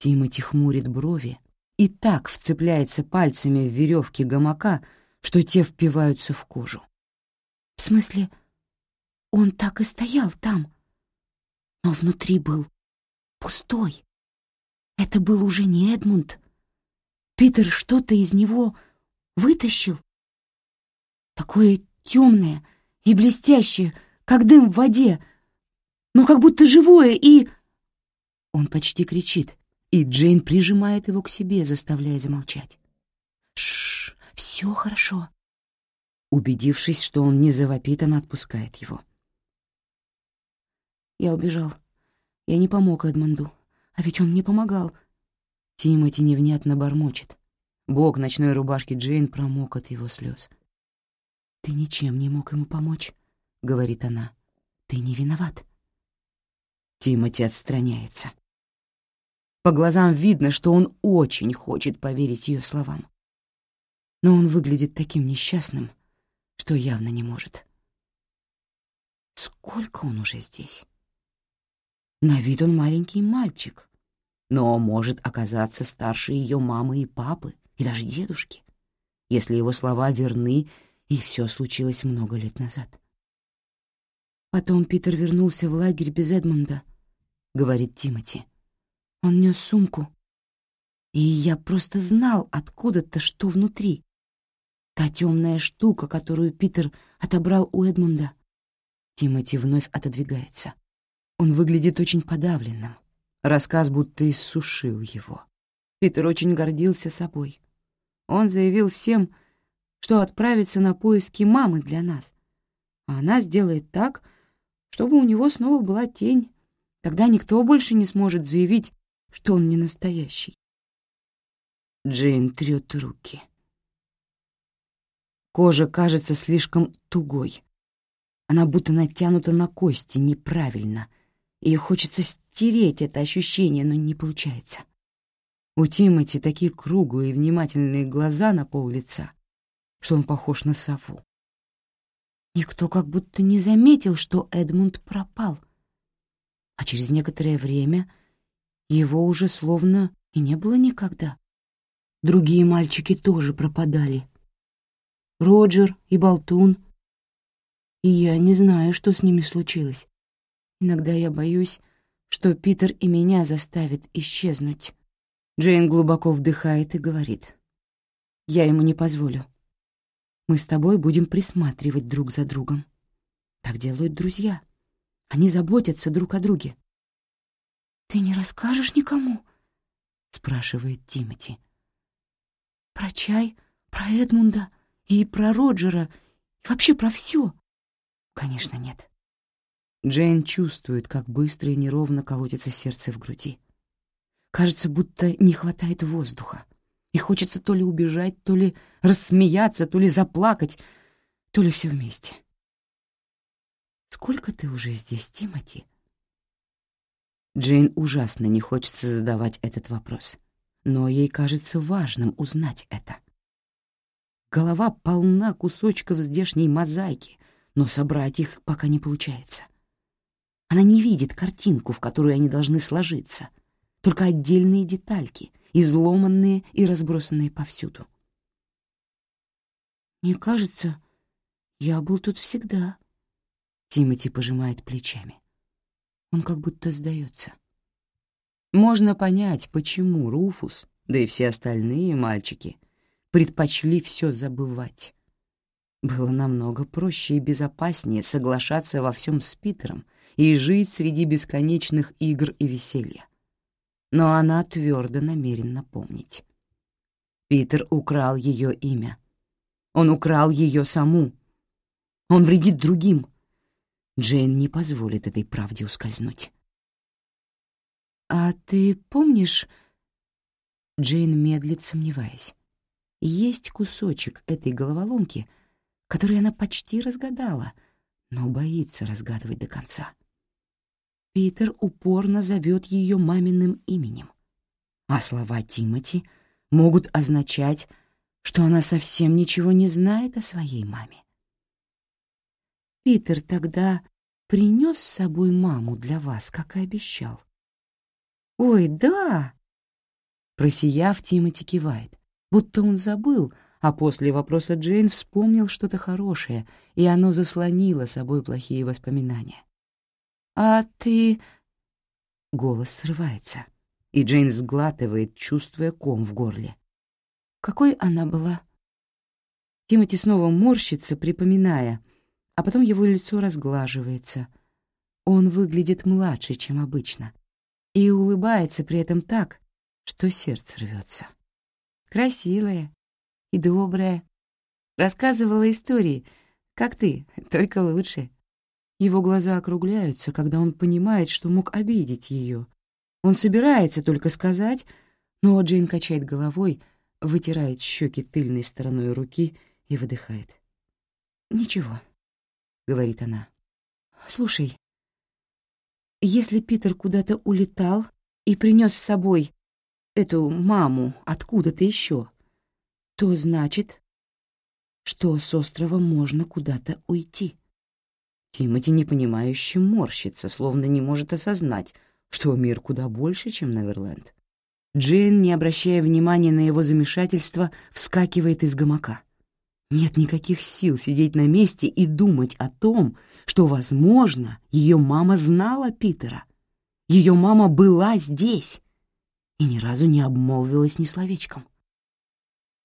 Тимати хмурит брови и так вцепляется пальцами в веревки гамака, что те впиваются в кожу. В смысле, он так и стоял там, но внутри был пустой. Это был уже не Эдмунд. Питер что-то из него вытащил. Такое темное и блестящее, как дым в воде, но как будто живое и... Он почти кричит, и Джейн прижимает его к себе, заставляя замолчать. Шш, все хорошо. Убедившись, что он не завопит, она отпускает его. Я убежал. Я не помог Эдмонду, а ведь он мне помогал. Тимати невнятно бормочет. Бок ночной рубашки Джейн промок от его слез. «Ты ничем не мог ему помочь», — говорит она. «Ты не виноват». Тимати отстраняется. По глазам видно, что он очень хочет поверить ее словам. Но он выглядит таким несчастным, что явно не может. Сколько он уже здесь? На вид он маленький мальчик, но может оказаться старше ее мамы и папы и даже дедушки, если его слова верны, и все случилось много лет назад. Потом Питер вернулся в лагерь без Эдмунда, — говорит Тимати. Он нес сумку, и я просто знал откуда-то, что внутри. Та темная штука, которую Питер отобрал у Эдмунда. Тимати вновь отодвигается. Он выглядит очень подавленным. Рассказ будто иссушил его. Питер очень гордился собой. Он заявил всем, что отправится на поиски мамы для нас, а она сделает так, чтобы у него снова была тень. Тогда никто больше не сможет заявить, что он не настоящий. Джейн трёт руки. Кожа кажется слишком тугой. Она будто натянута на кости неправильно, и хочется стереть это ощущение, но не получается. У Тимати такие круглые и внимательные глаза на пол лица, что он похож на сову. Никто как будто не заметил, что Эдмунд пропал, а через некоторое время его уже словно и не было никогда. Другие мальчики тоже пропадали. Роджер и Болтун. И я не знаю, что с ними случилось. Иногда я боюсь, что Питер и меня заставит исчезнуть. Джейн глубоко вдыхает и говорит. «Я ему не позволю. Мы с тобой будем присматривать друг за другом. Так делают друзья. Они заботятся друг о друге. «Ты не расскажешь никому?» — спрашивает Тимоти. «Про чай, про Эдмунда и про Роджера, и вообще про все?» «Конечно, нет». Джейн чувствует, как быстро и неровно колотится сердце в груди. Кажется, будто не хватает воздуха, и хочется то ли убежать, то ли рассмеяться, то ли заплакать, то ли все вместе. «Сколько ты уже здесь, Тимати?» Джейн ужасно не хочется задавать этот вопрос, но ей кажется важным узнать это. Голова полна кусочков здешней мозаики, но собрать их пока не получается. Она не видит картинку, в которую они должны сложиться, только отдельные детальки, изломанные и разбросанные повсюду. «Мне кажется, я был тут всегда», — Тимати пожимает плечами. Он как будто сдается. Можно понять, почему Руфус, да и все остальные мальчики, предпочли все забывать. Было намного проще и безопаснее соглашаться во всем с Питером и жить среди бесконечных игр и веселья. Но она твердо намерена помнить. Питер украл ее имя. Он украл ее саму. Он вредит другим. Джейн не позволит этой правде ускользнуть. «А ты помнишь...» Джейн медлит, сомневаясь. Есть кусочек этой головоломки, который она почти разгадала, но боится разгадывать до конца. Питер упорно зовет ее маминым именем, а слова Тимати могут означать, что она совсем ничего не знает о своей маме. Питер тогда принес с собой маму для вас, как и обещал. «Ой, да!» Просияв, Тимати кивает, будто он забыл, а после вопроса Джейн вспомнил что-то хорошее, и оно заслонило собой плохие воспоминания. «А ты...» Голос срывается, и Джейн сглатывает, чувствуя ком в горле. «Какой она была?» Тимати снова морщится, припоминая, а потом его лицо разглаживается. Он выглядит младше, чем обычно, и улыбается при этом так, что сердце рвется. Красивая и добрая. Рассказывала истории, как ты, только лучше. Его глаза округляются, когда он понимает, что мог обидеть ее. Он собирается только сказать, но Джейн качает головой, вытирает щеки тыльной стороной руки и выдыхает. «Ничего, говорит она. «Слушай, если Питер куда-то улетал и принес с собой эту маму откуда-то еще, то значит, что с острова можно куда-то уйти». Тимати непонимающе морщится, словно не может осознать, что мир куда больше, чем Неверленд. Джейн, не обращая внимания на его замешательство, вскакивает из гамака. Нет никаких сил сидеть на месте и думать о том, что, возможно, ее мама знала Питера. Ее мама была здесь и ни разу не обмолвилась ни словечком.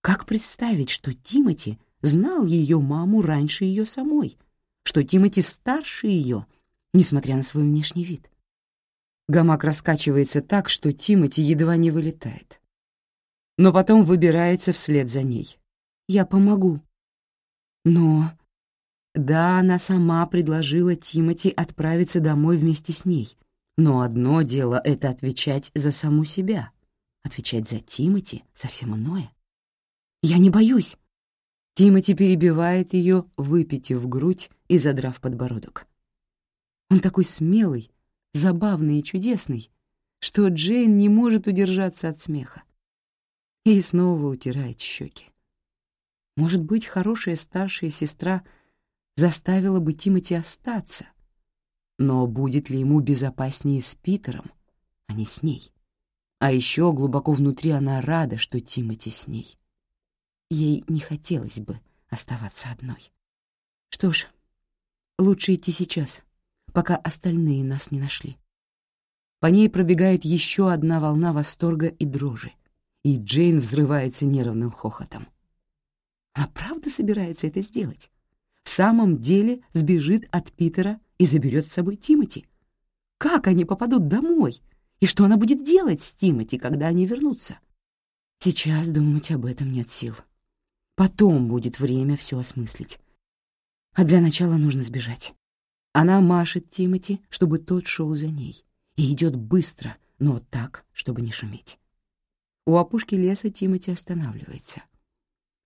Как представить, что Тимати знал ее маму раньше ее самой, что Тимати старше ее, несмотря на свой внешний вид? Гамак раскачивается так, что Тимати едва не вылетает. Но потом выбирается вслед за ней. «Я помогу», но... Да, она сама предложила Тимати отправиться домой вместе с ней. Но одно дело — это отвечать за саму себя. Отвечать за Тимати — совсем иное. «Я не боюсь!» Тимати перебивает ее, выпитив грудь и задрав подбородок. Он такой смелый, забавный и чудесный, что Джейн не может удержаться от смеха. И снова утирает щеки. Может быть, хорошая старшая сестра заставила бы Тимати остаться, Но будет ли ему безопаснее с Питером, а не с ней? А еще глубоко внутри она рада, что Тимати с ней. Ей не хотелось бы оставаться одной. Что ж, лучше идти сейчас, пока остальные нас не нашли. По ней пробегает еще одна волна восторга и дрожи, и Джейн взрывается нервным хохотом. Она правда собирается это сделать? В самом деле сбежит от Питера и заберет с собой Тимати? Как они попадут домой? И что она будет делать с Тимати, когда они вернутся? Сейчас думать об этом нет сил. Потом будет время все осмыслить. А для начала нужно сбежать. Она машет Тимати, чтобы тот шел за ней, и идет быстро, но так, чтобы не шуметь. У опушки леса Тимати останавливается.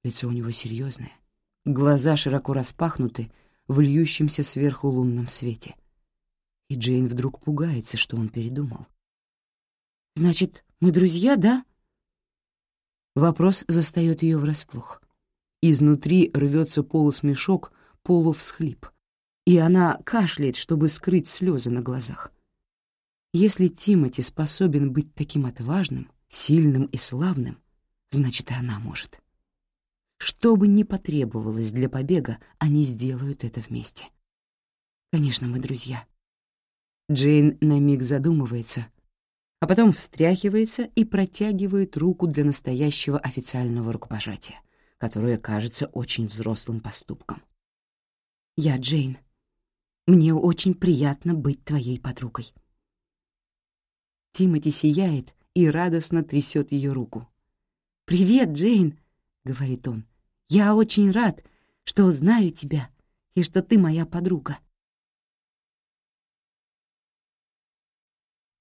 Лицо у него серьезное, глаза широко распахнуты в льющемся сверху лунном свете. И Джейн вдруг пугается, что он передумал. «Значит, мы друзья, да?» Вопрос застает ее врасплох. Изнутри рвется полусмешок, полувсхлип, и она кашляет, чтобы скрыть слезы на глазах. Если Тимати способен быть таким отважным, сильным и славным, значит, и она может. Что бы ни потребовалось для побега, они сделают это вместе. Конечно, мы друзья. Джейн на миг задумывается, а потом встряхивается и протягивает руку для настоящего официального рукопожатия, которое кажется очень взрослым поступком. «Я Джейн. Мне очень приятно быть твоей подругой». Тимати сияет и радостно трясет ее руку. «Привет, Джейн!» — говорит он. «Я очень рад, что знаю тебя и что ты моя подруга».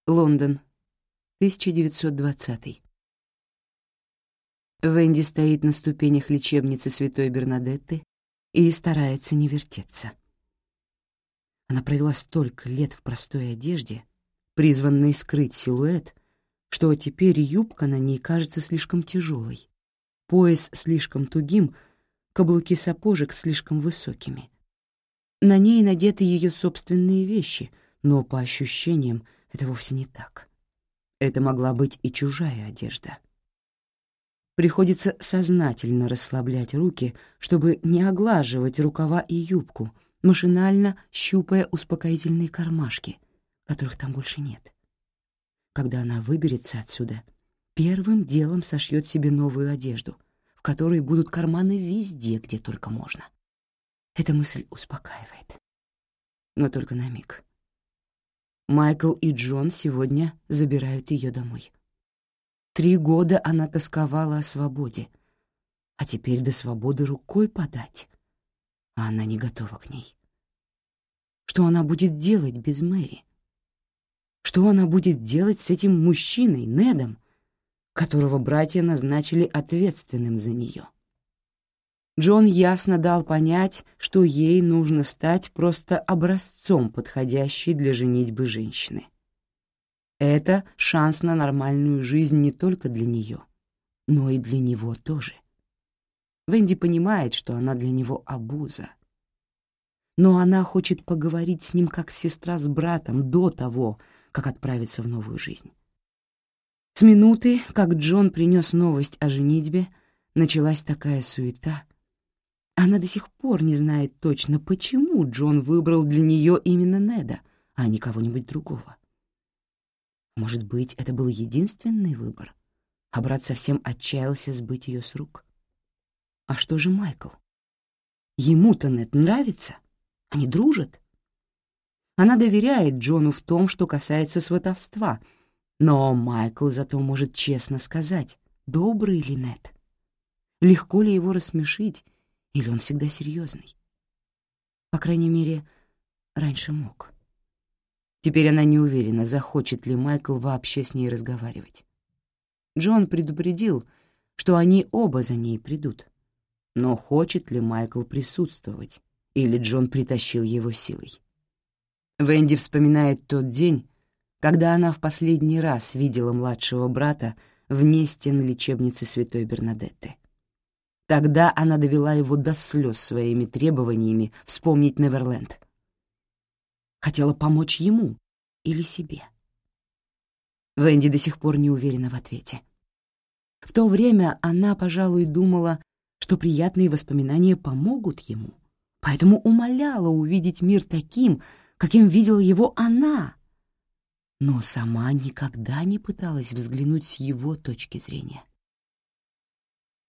Лондон, 1920. Венди стоит на ступенях лечебницы Святой Бернадетты и старается не вертеться. Она провела столько лет в простой одежде, призванной скрыть силуэт, что теперь юбка на ней кажется слишком тяжелой, пояс слишком тугим, каблуки сапожек слишком высокими. На ней надеты ее собственные вещи, но по ощущениям это вовсе не так. Это могла быть и чужая одежда. Приходится сознательно расслаблять руки, чтобы не оглаживать рукава и юбку, машинально щупая успокоительные кармашки — которых там больше нет. Когда она выберется отсюда, первым делом сошьет себе новую одежду, в которой будут карманы везде, где только можно. Эта мысль успокаивает. Но только на миг. Майкл и Джон сегодня забирают ее домой. Три года она тосковала о свободе, а теперь до свободы рукой подать, а она не готова к ней. Что она будет делать без Мэри? Что она будет делать с этим мужчиной, Недом, которого братья назначили ответственным за нее? Джон ясно дал понять, что ей нужно стать просто образцом, подходящей для женитьбы женщины. Это шанс на нормальную жизнь не только для нее, но и для него тоже. Венди понимает, что она для него обуза. Но она хочет поговорить с ним как сестра с братом до того, как отправиться в новую жизнь. С минуты, как Джон принес новость о женитьбе, началась такая суета. Она до сих пор не знает точно, почему Джон выбрал для нее именно Неда, а не кого-нибудь другого. Может быть, это был единственный выбор, а брат совсем отчаялся сбыть ее с рук. А что же Майкл? Ему-то Нед нравится? Они дружат? Она доверяет Джону в том, что касается сватовства, но Майкл зато может честно сказать, добрый ли Нет. Легко ли его рассмешить, или он всегда серьезный? По крайней мере, раньше мог. Теперь она не уверена, захочет ли Майкл вообще с ней разговаривать. Джон предупредил, что они оба за ней придут. Но хочет ли Майкл присутствовать, или Джон притащил его силой? Венди вспоминает тот день, когда она в последний раз видела младшего брата вне стен лечебницы Святой Бернадетты. Тогда она довела его до слез своими требованиями вспомнить Неверленд. хотела помочь ему или себе. Венди до сих пор не уверена в ответе. В то время она, пожалуй, думала, что приятные воспоминания помогут ему, поэтому умоляла увидеть мир таким, каким видела его она, но сама никогда не пыталась взглянуть с его точки зрения.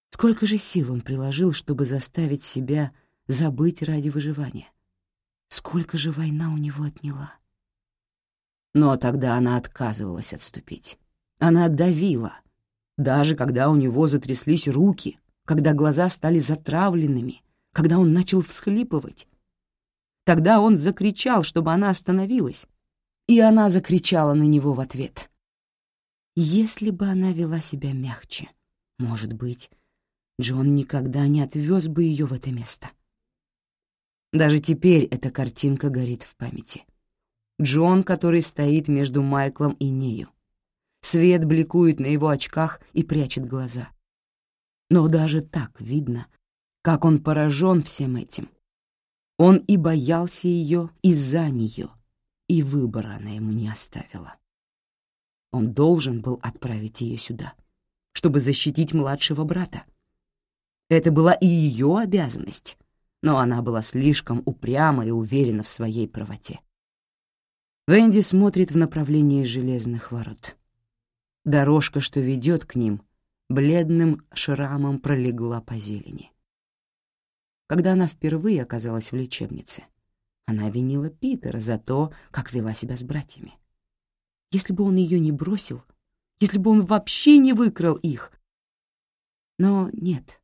Сколько же сил он приложил, чтобы заставить себя забыть ради выживания? Сколько же война у него отняла? Но тогда она отказывалась отступить. Она давила, даже когда у него затряслись руки, когда глаза стали затравленными, когда он начал всхлипывать. Тогда он закричал, чтобы она остановилась, и она закричала на него в ответ. Если бы она вела себя мягче, может быть, Джон никогда не отвез бы ее в это место. Даже теперь эта картинка горит в памяти. Джон, который стоит между Майклом и нею. Свет бликует на его очках и прячет глаза. Но даже так видно, как он поражен всем этим. Он и боялся ее из-за нее, и выбора она ему не оставила. Он должен был отправить ее сюда, чтобы защитить младшего брата. Это была и ее обязанность, но она была слишком упряма и уверена в своей правоте. Венди смотрит в направлении железных ворот. Дорожка, что ведет к ним, бледным шрамом пролегла по зелени. Когда она впервые оказалась в лечебнице, она винила Питера за то, как вела себя с братьями. Если бы он ее не бросил, если бы он вообще не выкрал их. Но нет,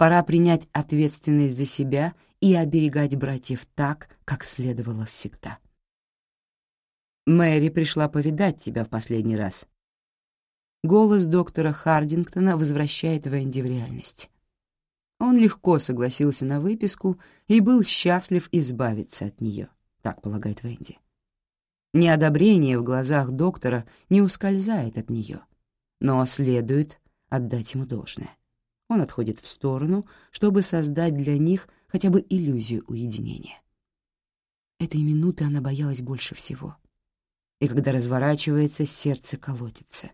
Пора принять ответственность за себя и оберегать братьев так, как следовало всегда. Мэри пришла повидать тебя в последний раз. Голос доктора Хардингтона возвращает Венди в реальность. Он легко согласился на выписку и был счастлив избавиться от нее, так полагает Венди. Неодобрение в глазах доктора не ускользает от нее, но следует отдать ему должное. Он отходит в сторону, чтобы создать для них хотя бы иллюзию уединения. Этой минуты она боялась больше всего. И когда разворачивается, сердце колотится.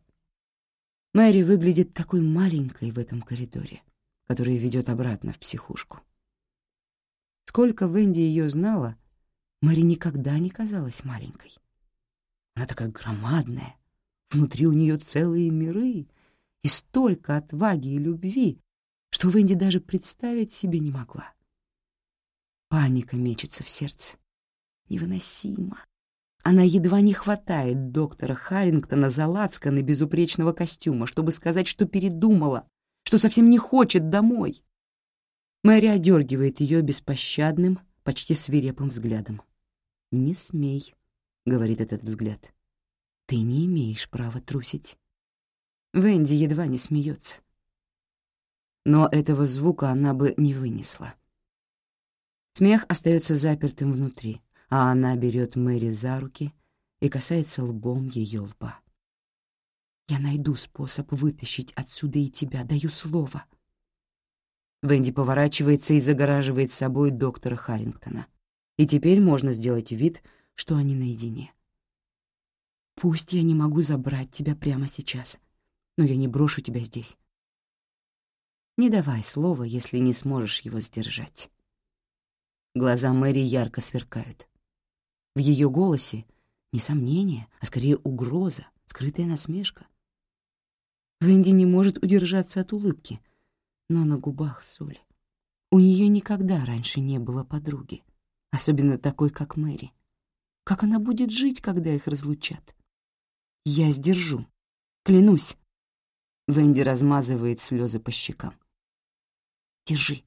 Мэри выглядит такой маленькой в этом коридоре, который ведет обратно в психушку. Сколько Венди ее знала, Мэри никогда не казалась маленькой. Она такая громадная, внутри у нее целые миры, и столько отваги и любви, что Венди даже представить себе не могла. Паника мечется в сердце. Невыносимо. Она едва не хватает доктора Харрингтона за лацканы безупречного костюма, чтобы сказать, что передумала, что совсем не хочет домой. Мэри одергивает ее беспощадным, почти свирепым взглядом. «Не смей», — говорит этот взгляд. «Ты не имеешь права трусить». Венди едва не смеется но этого звука она бы не вынесла. Смех остается запертым внутри, а она берет Мэри за руки и касается лбом ее лба. «Я найду способ вытащить отсюда и тебя, даю слово». Венди поворачивается и загораживает собой доктора Харрингтона. И теперь можно сделать вид, что они наедине. «Пусть я не могу забрать тебя прямо сейчас, но я не брошу тебя здесь. Не давай слова, если не сможешь его сдержать. Глаза Мэри ярко сверкают. В ее голосе не сомнение, а скорее угроза, скрытая насмешка. Венди не может удержаться от улыбки, но на губах соли. У нее никогда раньше не было подруги, особенно такой, как Мэри. Как она будет жить, когда их разлучат? Я сдержу. Клянусь. Венди размазывает слезы по щекам. Держи».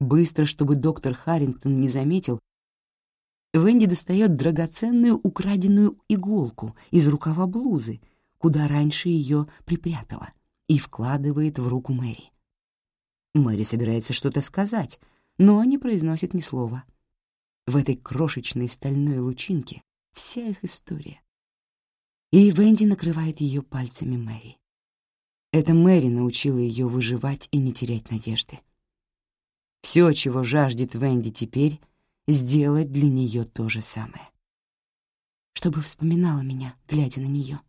Быстро, чтобы доктор Харрингтон не заметил, Венди достает драгоценную украденную иголку из рукава блузы, куда раньше ее припрятала, и вкладывает в руку Мэри. Мэри собирается что-то сказать, но не произносит ни слова. В этой крошечной стальной лучинке вся их история. И Венди накрывает ее пальцами Мэри. Это Мэри научила ее выживать и не терять надежды. Все, чего жаждет Венди теперь, сделать для нее то же самое. Чтобы вспоминала меня, глядя на нее.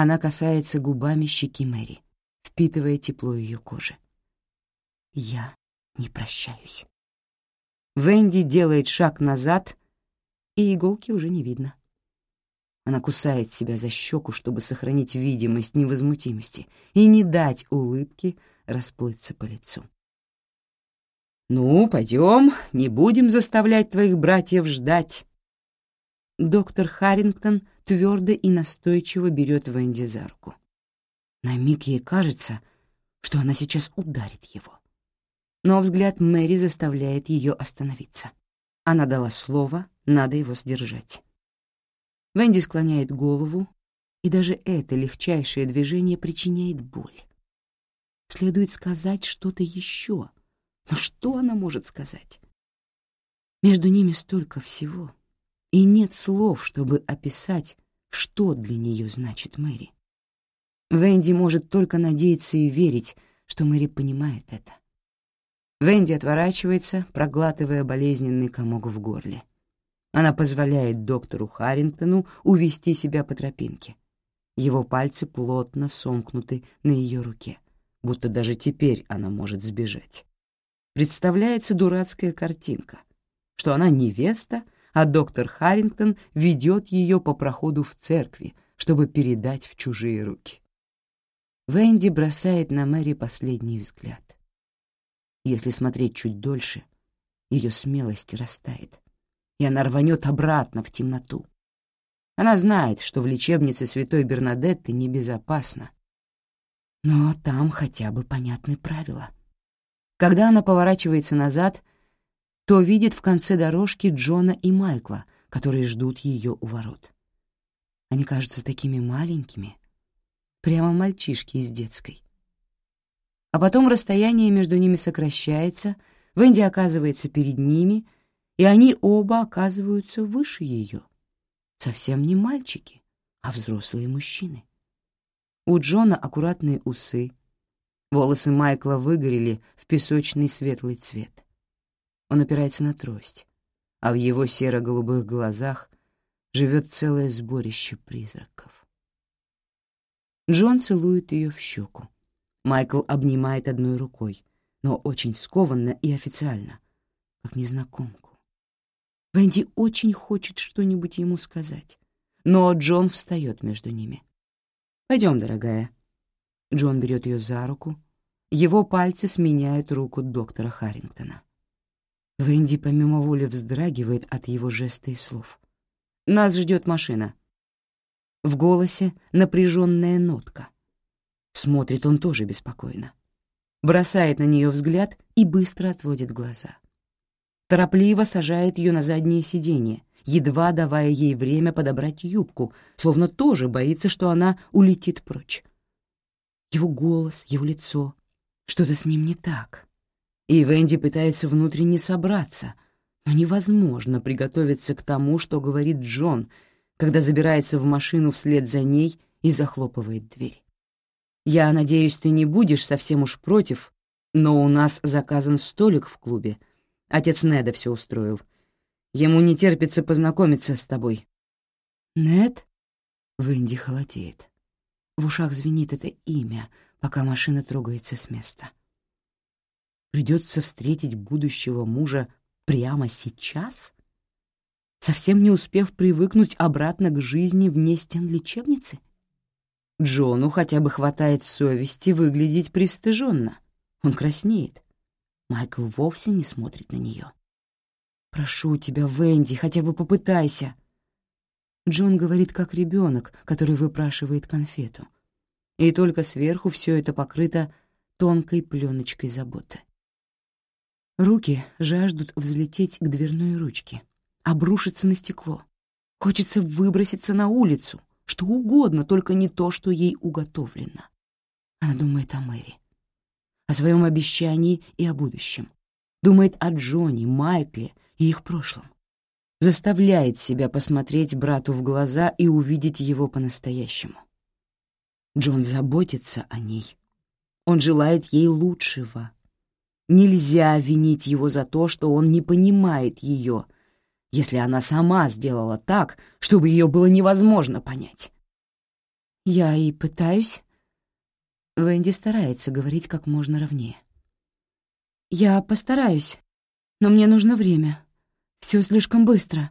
Она касается губами щеки Мэри, впитывая тепло ее кожи. Я не прощаюсь. Венди делает шаг назад, и иголки уже не видно. Она кусает себя за щеку, чтобы сохранить видимость невозмутимости и не дать улыбке расплыться по лицу. «Ну, пойдем, не будем заставлять твоих братьев ждать». Доктор Харрингтон твердо и настойчиво берет Венди за руку. На миг ей кажется, что она сейчас ударит его но взгляд Мэри заставляет ее остановиться. Она дала слово, надо его сдержать. Венди склоняет голову, и даже это легчайшее движение причиняет боль. Следует сказать что-то еще, но что она может сказать? Между ними столько всего, и нет слов, чтобы описать, что для нее значит Мэри. Венди может только надеяться и верить, что Мэри понимает это. Венди отворачивается, проглатывая болезненный комок в горле. Она позволяет доктору Харрингтону увести себя по тропинке. Его пальцы плотно сомкнуты на ее руке, будто даже теперь она может сбежать. Представляется дурацкая картинка, что она невеста, а доктор Харрингтон ведет ее по проходу в церкви, чтобы передать в чужие руки. Венди бросает на Мэри последний взгляд. Если смотреть чуть дольше, ее смелость растает, и она рванет обратно в темноту. Она знает, что в лечебнице святой Бернадетты небезопасно, но там хотя бы понятны правила. Когда она поворачивается назад, то видит в конце дорожки Джона и Майкла, которые ждут ее у ворот. Они кажутся такими маленькими, прямо мальчишки из детской. А потом расстояние между ними сокращается, Венди оказывается перед ними, и они оба оказываются выше ее. Совсем не мальчики, а взрослые мужчины. У Джона аккуратные усы, волосы Майкла выгорели в песочный светлый цвет. Он опирается на трость, а в его серо-голубых глазах живет целое сборище призраков. Джон целует ее в щеку. Майкл обнимает одной рукой, но очень скованно и официально, как незнакомку. Венди очень хочет что-нибудь ему сказать, но Джон встает между ними. «Пойдем, дорогая». Джон берет ее за руку, его пальцы сменяют руку доктора Харрингтона. Венди помимо воли вздрагивает от его жеста и слов. «Нас ждет машина». В голосе напряженная нотка — Смотрит он тоже беспокойно. Бросает на нее взгляд и быстро отводит глаза. Торопливо сажает ее на заднее сиденье, едва давая ей время подобрать юбку, словно тоже боится, что она улетит прочь. Его голос, его лицо, что-то с ним не так. И Венди пытается внутренне собраться, но невозможно приготовиться к тому, что говорит Джон, когда забирается в машину вслед за ней и захлопывает дверь. Я надеюсь, ты не будешь совсем уж против, но у нас заказан столик в клубе. Отец Неда все устроил. Ему не терпится познакомиться с тобой». «Нед?» Венди холодеет. В ушах звенит это имя, пока машина трогается с места. Придется встретить будущего мужа прямо сейчас? Совсем не успев привыкнуть обратно к жизни вне стен лечебницы? Джону хотя бы хватает совести выглядеть пристыженно. Он краснеет. Майкл вовсе не смотрит на нее. «Прошу тебя, Венди, хотя бы попытайся». Джон говорит как ребенок, который выпрашивает конфету. И только сверху все это покрыто тонкой пленочкой заботы. Руки жаждут взлететь к дверной ручке, обрушиться на стекло. Хочется выброситься на улицу, что угодно, только не то, что ей уготовлено. Она думает о Мэри, о своем обещании и о будущем. Думает о Джонни, Майкле и их прошлом. Заставляет себя посмотреть брату в глаза и увидеть его по-настоящему. Джон заботится о ней. Он желает ей лучшего. Нельзя винить его за то, что он не понимает ее, если она сама сделала так, чтобы ее было невозможно понять. Я и пытаюсь. Венди старается говорить как можно ровнее. Я постараюсь, но мне нужно время. Все слишком быстро.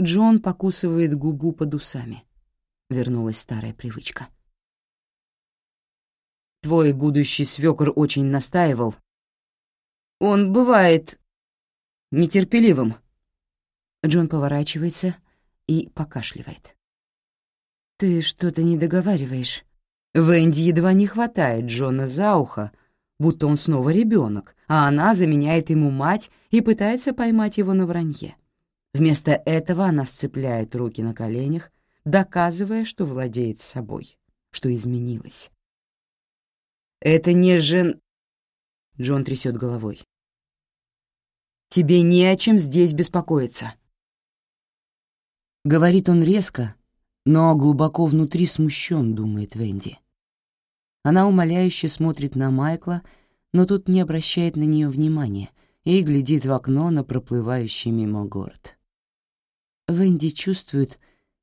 Джон покусывает губу под усами. Вернулась старая привычка. Твой будущий свекр очень настаивал. Он бывает нетерпеливым. Джон поворачивается и покашливает. «Ты что-то не договариваешь. Венди едва не хватает Джона за ухо, будто он снова ребенок, а она заменяет ему мать и пытается поймать его на вранье. Вместо этого она сцепляет руки на коленях, доказывая, что владеет собой, что изменилась. «Это не жен...» Джон трясет головой. «Тебе не о чем здесь беспокоиться. Говорит он резко, но глубоко внутри смущен, думает Венди. Она умоляюще смотрит на Майкла, но тот не обращает на нее внимания и глядит в окно на проплывающий мимо город. Венди чувствует,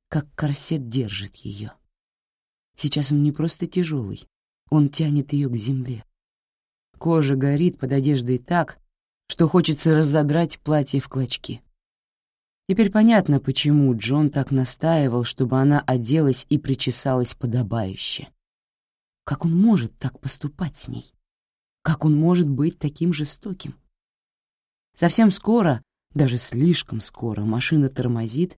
как корсет держит ее. Сейчас он не просто тяжелый, он тянет ее к земле. Кожа горит под одеждой так, что хочется разодрать платье в клочки. Теперь понятно, почему Джон так настаивал, чтобы она оделась и причесалась подобающе. Как он может так поступать с ней? Как он может быть таким жестоким? Совсем скоро, даже слишком скоро, машина тормозит,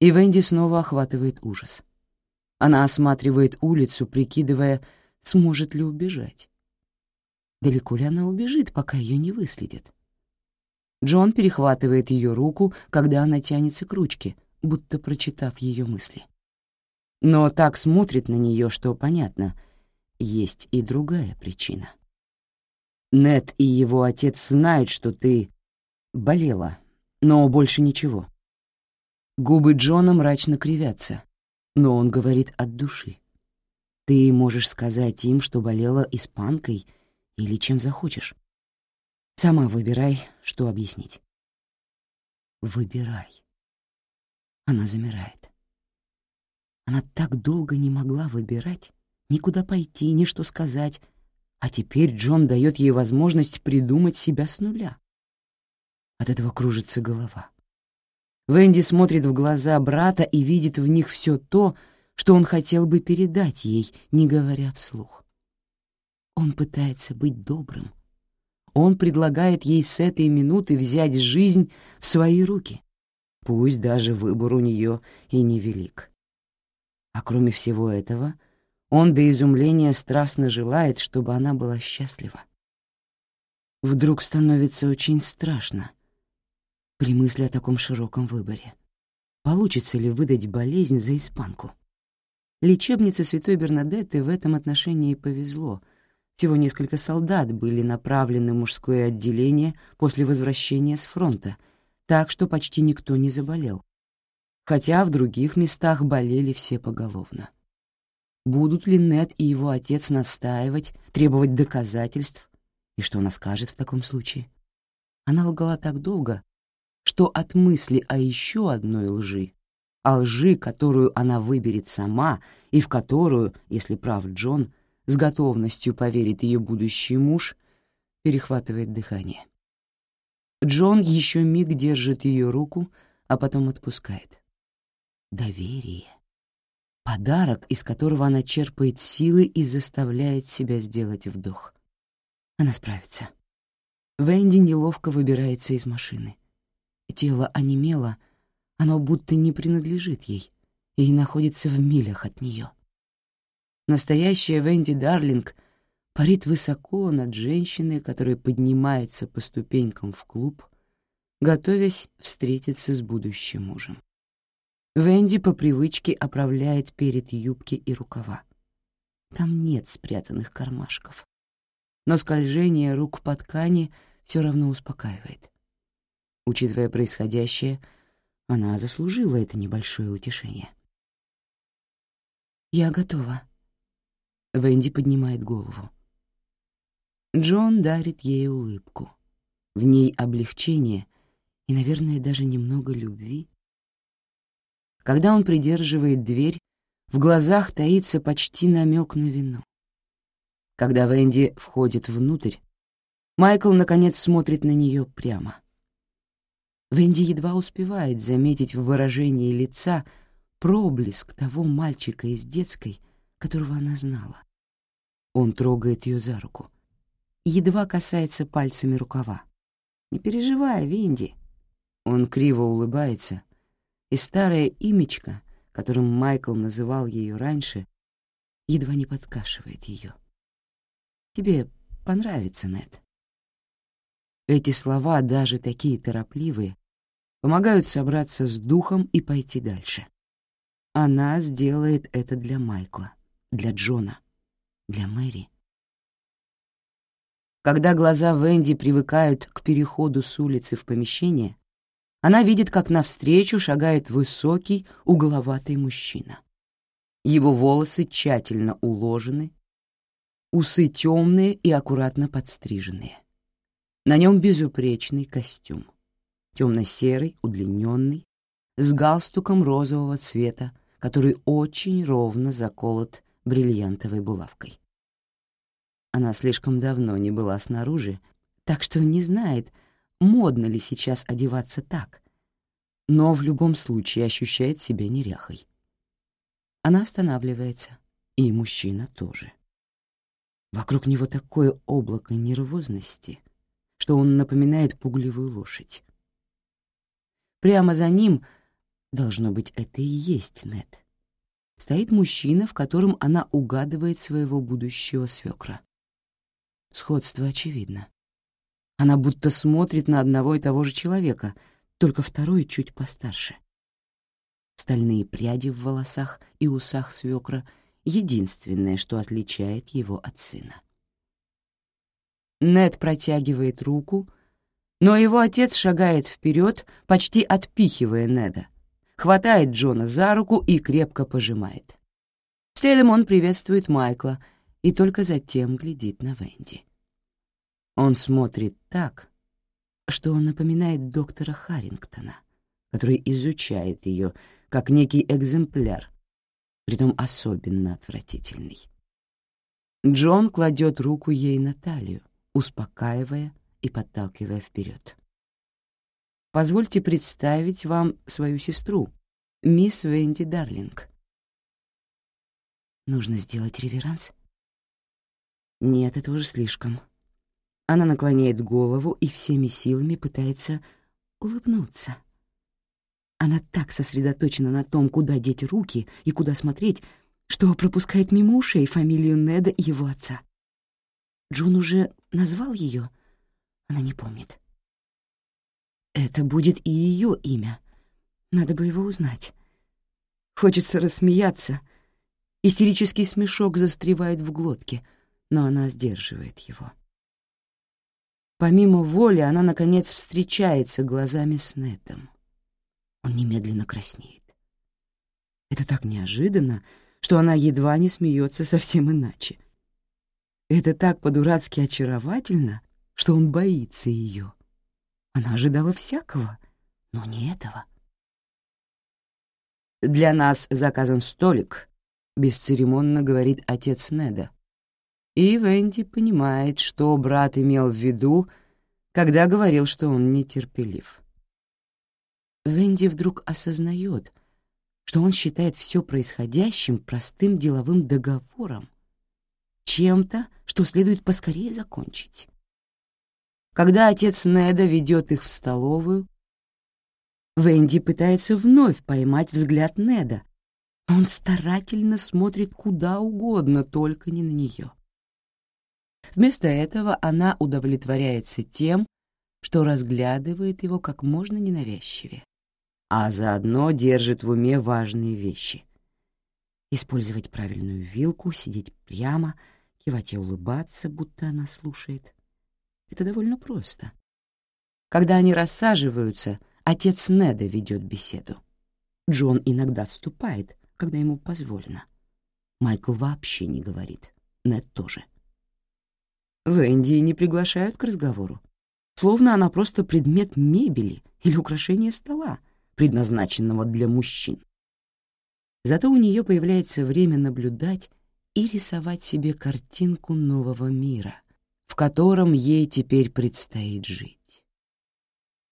и Венди снова охватывает ужас. Она осматривает улицу, прикидывая, сможет ли убежать. Далеко ли она убежит, пока ее не выследят? Джон перехватывает ее руку, когда она тянется к ручке, будто прочитав ее мысли. Но так смотрит на нее, что понятно, есть и другая причина. Нет и его отец знают, что ты болела, но больше ничего. Губы Джона мрачно кривятся, но он говорит от души. Ты можешь сказать им, что болела испанкой или чем захочешь. Сама выбирай, что объяснить. Выбирай. Она замирает. Она так долго не могла выбирать, никуда пойти, ни что сказать, а теперь Джон дает ей возможность придумать себя с нуля. От этого кружится голова. Венди смотрит в глаза брата и видит в них все то, что он хотел бы передать ей, не говоря вслух. Он пытается быть добрым, он предлагает ей с этой минуты взять жизнь в свои руки, пусть даже выбор у нее и невелик. А кроме всего этого, он до изумления страстно желает, чтобы она была счастлива. Вдруг становится очень страшно при мысли о таком широком выборе. Получится ли выдать болезнь за испанку? Лечебнице Святой Бернадетты в этом отношении повезло — всего несколько солдат были направлены в мужское отделение после возвращения с фронта, так что почти никто не заболел. Хотя в других местах болели все поголовно. Будут ли Нед и его отец настаивать, требовать доказательств? И что она скажет в таком случае? Она лгала так долго, что от мысли о еще одной лжи, о лжи, которую она выберет сама и в которую, если прав Джон, с готовностью поверит ее будущий муж, перехватывает дыхание. Джон еще миг держит ее руку, а потом отпускает. Доверие. Подарок, из которого она черпает силы и заставляет себя сделать вдох. Она справится. Венди неловко выбирается из машины. Тело онемело, оно будто не принадлежит ей и находится в милях от нее. Настоящая Венди Дарлинг парит высоко над женщиной, которая поднимается по ступенькам в клуб, готовясь встретиться с будущим мужем. Венди по привычке оправляет перед юбки и рукава. Там нет спрятанных кармашков. Но скольжение рук по ткани все равно успокаивает. Учитывая происходящее, она заслужила это небольшое утешение. «Я готова», Венди поднимает голову. Джон дарит ей улыбку. В ней облегчение и, наверное, даже немного любви. Когда он придерживает дверь, в глазах таится почти намек на вину. Когда Венди входит внутрь, Майкл, наконец, смотрит на нее прямо. Венди едва успевает заметить в выражении лица проблеск того мальчика из детской, которого она знала. Он трогает ее за руку. Едва касается пальцами рукава. «Не переживай, Винди». Он криво улыбается, и старая имечка, которым Майкл называл ее раньше, едва не подкашивает ее. «Тебе понравится, Нед». Эти слова, даже такие торопливые, помогают собраться с духом и пойти дальше. Она сделает это для Майкла, для Джона, для Мэри. Когда глаза Венди привыкают к переходу с улицы в помещение, она видит, как навстречу шагает высокий, угловатый мужчина. Его волосы тщательно уложены, усы темные и аккуратно подстриженные. На нем безупречный костюм, темно-серый, удлиненный, с галстуком розового цвета, который очень ровно заколот бриллиантовой булавкой. Она слишком давно не была снаружи, так что не знает, модно ли сейчас одеваться так, но в любом случае ощущает себя неряхой. Она останавливается, и мужчина тоже. Вокруг него такое облако нервозности, что он напоминает пугливую лошадь. Прямо за ним, должно быть, это и есть Нет, стоит мужчина, в котором она угадывает своего будущего свекра. Сходство очевидно. Она будто смотрит на одного и того же человека, только второй чуть постарше. Стальные пряди в волосах и усах свекра — единственное, что отличает его от сына. Нед протягивает руку, но его отец шагает вперед, почти отпихивая Неда, хватает Джона за руку и крепко пожимает. Следом он приветствует Майкла и только затем глядит на Венди. Он смотрит так, что он напоминает доктора Харрингтона, который изучает ее как некий экземпляр, притом особенно отвратительный. Джон кладет руку ей на талию, успокаивая и подталкивая вперед. «Позвольте представить вам свою сестру, мисс Венди Дарлинг». «Нужно сделать реверанс?» «Нет, это уже слишком». Она наклоняет голову и всеми силами пытается улыбнуться. Она так сосредоточена на том, куда деть руки и куда смотреть, что пропускает мимо ушей фамилию Неда и его отца. Джон уже назвал ее? Она не помнит. Это будет и ее имя. Надо бы его узнать. Хочется рассмеяться. Истерический смешок застревает в глотке, но она сдерживает его. Помимо воли она, наконец, встречается глазами с Нетом. Он немедленно краснеет. Это так неожиданно, что она едва не смеется совсем иначе — это так по-дурацки очаровательно, что он боится ее. Она ожидала всякого, но не этого. «Для нас заказан столик», — бесцеремонно говорит отец Неда. И Венди понимает, что брат имел в виду, когда говорил, что он нетерпелив. Венди вдруг осознает, что он считает все происходящим простым деловым договором, чем-то, что следует поскорее закончить. Когда отец Неда ведет их в столовую, Венди пытается вновь поймать взгляд Неда. Он старательно смотрит куда угодно, только не на нее. Вместо этого она удовлетворяется тем, что разглядывает его как можно ненавязчивее, а заодно держит в уме важные вещи. Использовать правильную вилку, сидеть прямо — кивать и улыбаться, будто она слушает. Это довольно просто. Когда они рассаживаются, отец Неда ведет беседу. Джон иногда вступает, когда ему позволено. Майкл вообще не говорит, Нед тоже. Венди не приглашают к разговору. словно она просто предмет мебели или украшение стола, предназначенного для мужчин. Зато у нее появляется время наблюдать и рисовать себе картинку нового мира, в котором ей теперь предстоит жить.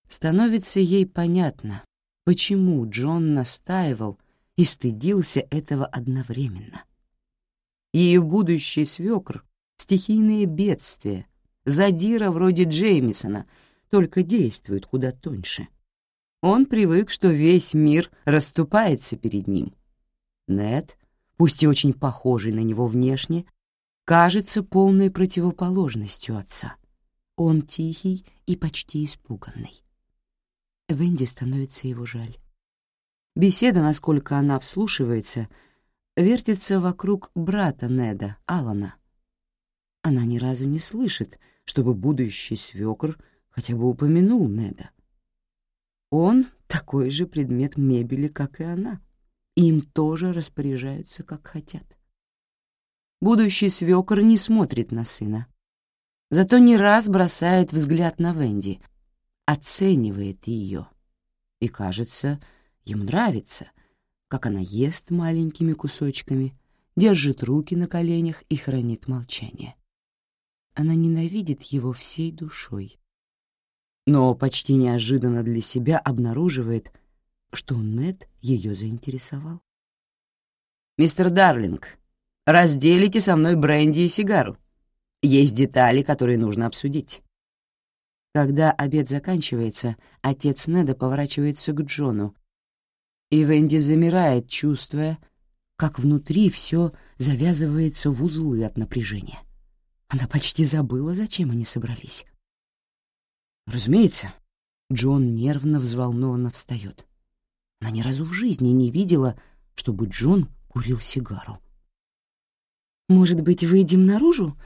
Становится ей понятно, почему Джон настаивал и стыдился этого одновременно. Ее будущий свекр — стихийные бедствия, задира вроде Джеймисона, только действует куда тоньше. Он привык, что весь мир расступается перед ним. Нед, пусть и очень похожий на него внешне, кажется полной противоположностью отца. Он тихий и почти испуганный. Венди становится его жаль. Беседа, насколько она вслушивается, вертится вокруг брата Неда, Алана. Она ни разу не слышит, чтобы будущий свекр хотя бы упомянул Неда. Он такой же предмет мебели, как и она. Им тоже распоряжаются, как хотят. Будущий свекор не смотрит на сына. Зато не раз бросает взгляд на Венди, оценивает ее. И, кажется, ему нравится, как она ест маленькими кусочками, держит руки на коленях и хранит молчание. Она ненавидит его всей душой. Но почти неожиданно для себя обнаруживает, что Нед ее заинтересовал. «Мистер Дарлинг, разделите со мной бренди и сигару. Есть детали, которые нужно обсудить». Когда обед заканчивается, отец Неда поворачивается к Джону, и Венди замирает, чувствуя, как внутри все завязывается в узлы от напряжения. Она почти забыла, зачем они собрались. Разумеется, Джон нервно взволнованно встает. Она ни разу в жизни не видела, чтобы Джон курил сигару. «Может быть, выйдем наружу?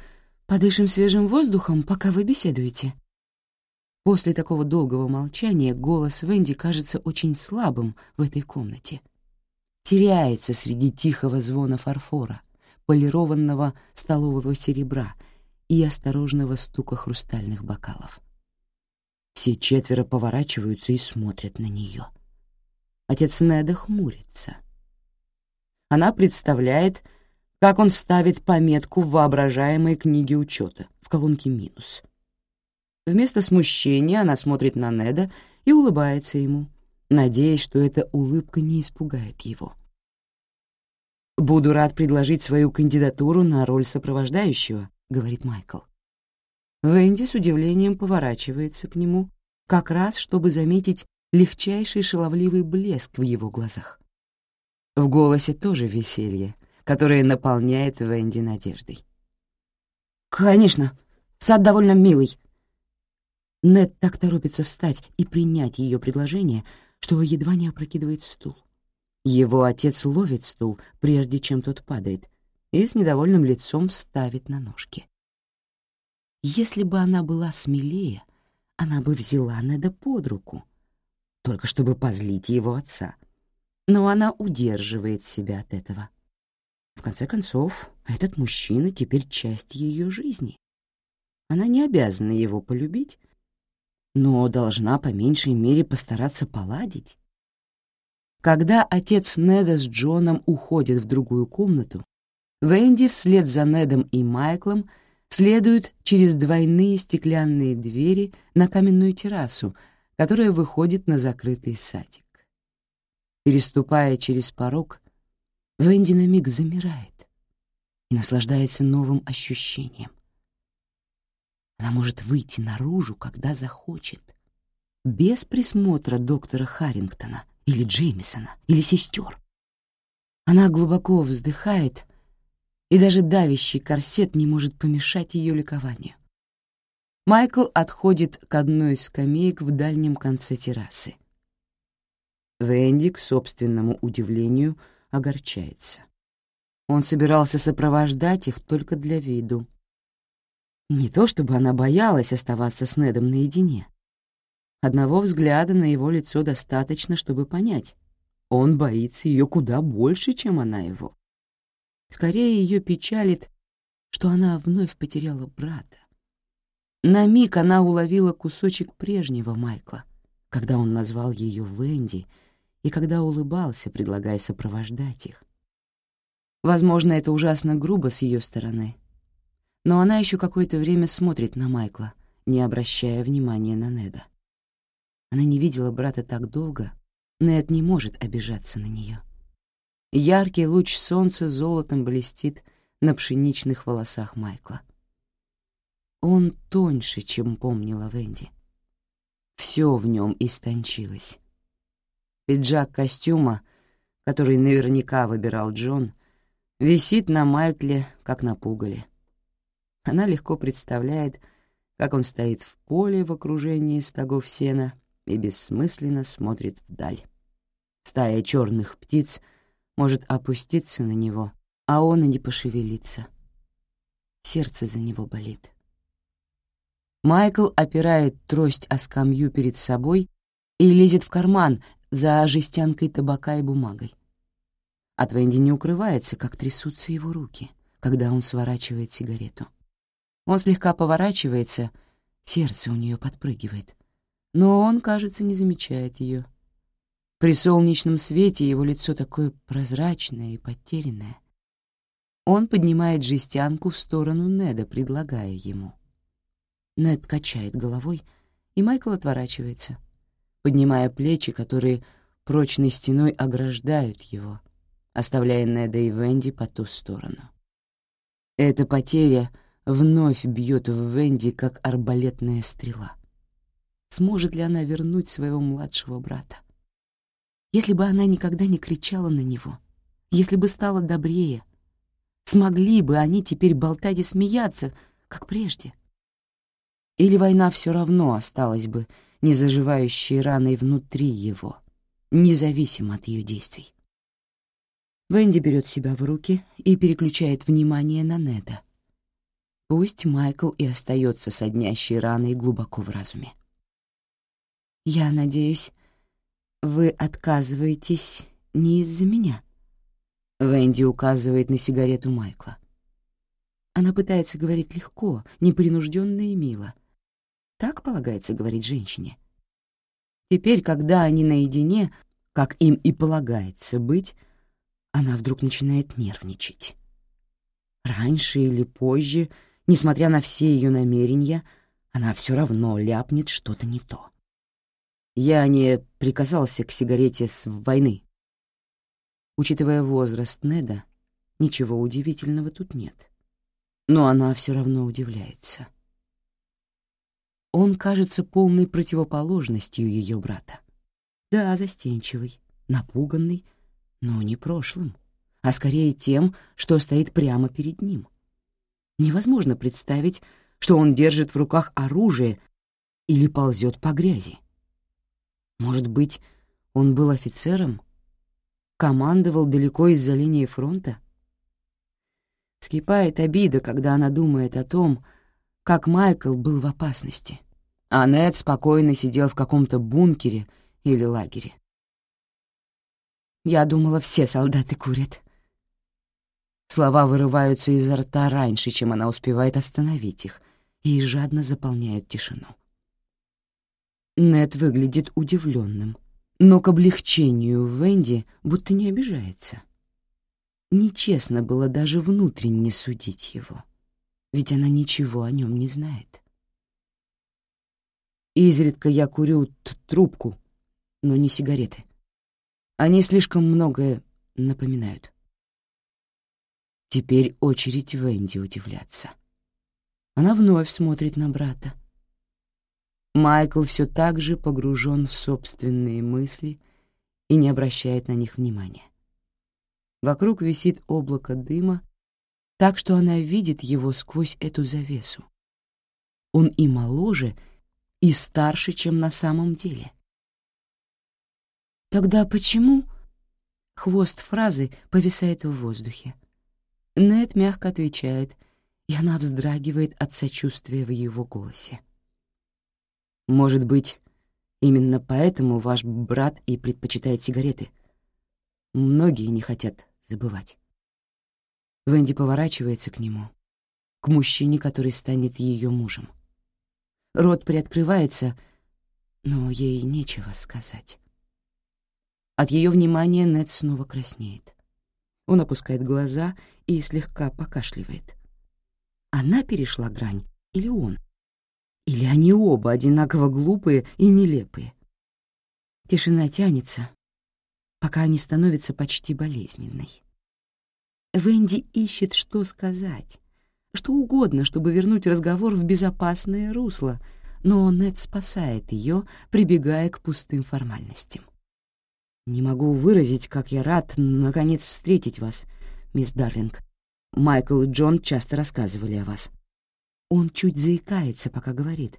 Подышим свежим воздухом, пока вы беседуете?» После такого долгого молчания голос Венди кажется очень слабым в этой комнате. Теряется среди тихого звона фарфора, полированного столового серебра и осторожного стука хрустальных бокалов. Все четверо поворачиваются и смотрят на нее. Отец Неда хмурится. Она представляет, как он ставит пометку в воображаемой книге учета в колонке «минус». Вместо смущения она смотрит на Неда и улыбается ему, надеясь, что эта улыбка не испугает его. «Буду рад предложить свою кандидатуру на роль сопровождающего», — говорит Майкл. Венди с удивлением поворачивается к нему, как раз чтобы заметить легчайший шаловливый блеск в его глазах. В голосе тоже веселье, которое наполняет Венди надеждой. «Конечно, сад довольно милый», Нед так торопится встать и принять ее предложение, что едва не опрокидывает стул. Его отец ловит стул, прежде чем тот падает, и с недовольным лицом ставит на ножки. Если бы она была смелее, она бы взяла Неда под руку, только чтобы позлить его отца. Но она удерживает себя от этого. В конце концов, этот мужчина теперь часть ее жизни. Она не обязана его полюбить, но должна по меньшей мере постараться поладить. Когда отец Неда с Джоном уходит в другую комнату, Венди вслед за Недом и Майклом следует через двойные стеклянные двери на каменную террасу, которая выходит на закрытый садик. Переступая через порог, Венди на миг замирает и наслаждается новым ощущением. Она может выйти наружу, когда захочет, без присмотра доктора Харрингтона или Джеймисона или сестер. Она глубоко вздыхает, и даже давящий корсет не может помешать ее ликованию. Майкл отходит к одной из скамеек в дальнем конце террасы. Венди, к собственному удивлению, огорчается. Он собирался сопровождать их только для виду, не то чтобы она боялась оставаться с Недом наедине. Одного взгляда на его лицо достаточно, чтобы понять. Он боится ее куда больше, чем она его. Скорее ее печалит, что она вновь потеряла брата. На миг она уловила кусочек прежнего Майкла, когда он назвал ее Венди и когда улыбался, предлагая сопровождать их. Возможно, это ужасно грубо с ее стороны, но она еще какое-то время смотрит на Майкла, не обращая внимания на Неда. Она не видела брата так долго, Нед не может обижаться на нее. Яркий луч солнца золотом блестит на пшеничных волосах Майкла. Он тоньше, чем помнила Венди. Все в нем истончилось. Пиджак костюма, который наверняка выбирал Джон, висит на Майкле, как на пугале. Она легко представляет, как он стоит в поле в окружении стогов сена и бессмысленно смотрит вдаль. Стая черных птиц может опуститься на него, а он и не пошевелится. Сердце за него болит. Майкл опирает трость о скамью перед собой и лезет в карман за жестянкой табака и бумагой. От Венди не укрывается, как трясутся его руки, когда он сворачивает сигарету. Он слегка поворачивается, сердце у нее подпрыгивает. Но он, кажется, не замечает ее. При солнечном свете его лицо такое прозрачное и потерянное. Он поднимает жестянку в сторону Неда, предлагая ему. Нед качает головой, и Майкл отворачивается, поднимая плечи, которые прочной стеной ограждают его, оставляя Неда и Венди по ту сторону. Эта потеря вновь бьет в Венди, как арбалетная стрела. Сможет ли она вернуть своего младшего брата? Если бы она никогда не кричала на него, если бы стала добрее, смогли бы они теперь болтать и смеяться, как прежде? Или война все равно осталась бы незаживающей раной внутри его, независимо от ее действий? Венди берет себя в руки и переключает внимание на Неда. Пусть Майкл и остается соднящей раной глубоко в разуме. «Я надеюсь, вы отказываетесь не из-за меня?» Венди указывает на сигарету Майкла. Она пытается говорить легко, непринужденно и мило. Так полагается говорить женщине. Теперь, когда они наедине, как им и полагается быть, она вдруг начинает нервничать. Раньше или позже, несмотря на все ее намерения, она все равно ляпнет что-то не то. Я не прикасался к сигарете с войны. Учитывая возраст Неда, ничего удивительного тут нет. Но она все равно удивляется. Он кажется полной противоположностью ее брата. Да, застенчивый, напуганный, но не прошлым, а скорее тем, что стоит прямо перед ним. Невозможно представить, что он держит в руках оружие или ползет по грязи. Может быть, он был офицером? Командовал далеко из-за линии фронта? Скипает обида, когда она думает о том, как Майкл был в опасности, а Нед спокойно сидел в каком-то бункере или лагере. Я думала, все солдаты курят. Слова вырываются изо рта раньше, чем она успевает остановить их, и жадно заполняют тишину. Нед выглядит удивленным, но к облегчению Венди будто не обижается. Нечестно было даже внутренне судить его, ведь она ничего о нем не знает. Изредка я курю трубку, но не сигареты. Они слишком многое напоминают. Теперь очередь Венди удивляться. Она вновь смотрит на брата. Майкл все так же погружен в собственные мысли и не обращает на них внимания. Вокруг висит облако дыма, так что она видит его сквозь эту завесу. Он и моложе, и старше, чем на самом деле. Тогда почему... Хвост фразы повисает в воздухе. Нед мягко отвечает, и она вздрагивает от сочувствия в его голосе. Может быть, именно поэтому ваш брат и предпочитает сигареты. Многие не хотят забывать. Венди поворачивается к нему, к мужчине, который станет ее мужем. Рот приоткрывается, но ей нечего сказать. От ее внимания Нед снова краснеет. Он опускает глаза и слегка покашливает. Она перешла грань или он? Или они оба одинаково глупые и нелепые? Тишина тянется, пока не становится почти болезненной. Венди ищет, что сказать, что угодно, чтобы вернуть разговор в безопасное русло, но Нед спасает ее, прибегая к пустым формальностям. «Не могу выразить, как я рад, наконец, встретить вас, мисс Дарлинг. Майкл и Джон часто рассказывали о вас». Он чуть заикается, пока говорит,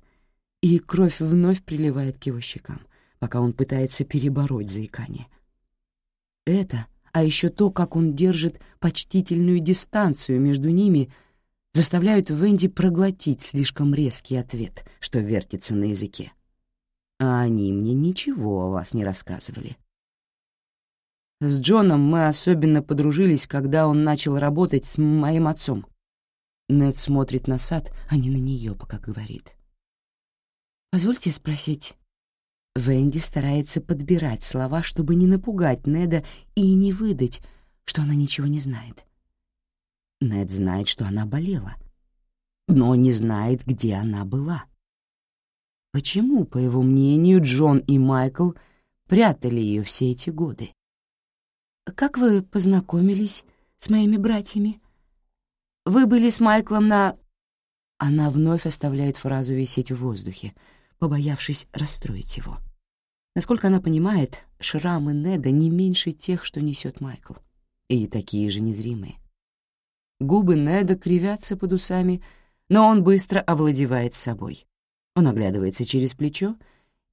и кровь вновь приливает к его щекам, пока он пытается перебороть заикание. Это, а еще то, как он держит почтительную дистанцию между ними, заставляют Венди проглотить слишком резкий ответ, что вертится на языке. А они мне ничего о вас не рассказывали. С Джоном мы особенно подружились, когда он начал работать с моим отцом. Нед смотрит на сад, а не на нее, пока говорит. «Позвольте спросить». Венди старается подбирать слова, чтобы не напугать Неда и не выдать, что она ничего не знает. Нед знает, что она болела, но не знает, где она была. Почему, по его мнению, Джон и Майкл прятали ее все эти годы? «Как вы познакомились с моими братьями?» «Вы были с Майклом на...» Она вновь оставляет фразу висеть в воздухе, побоявшись расстроить его. Насколько она понимает, шрамы Неда не меньше тех, что несет Майкл, и такие же незримые. Губы Неда кривятся под усами, но он быстро овладевает собой. Он оглядывается через плечо,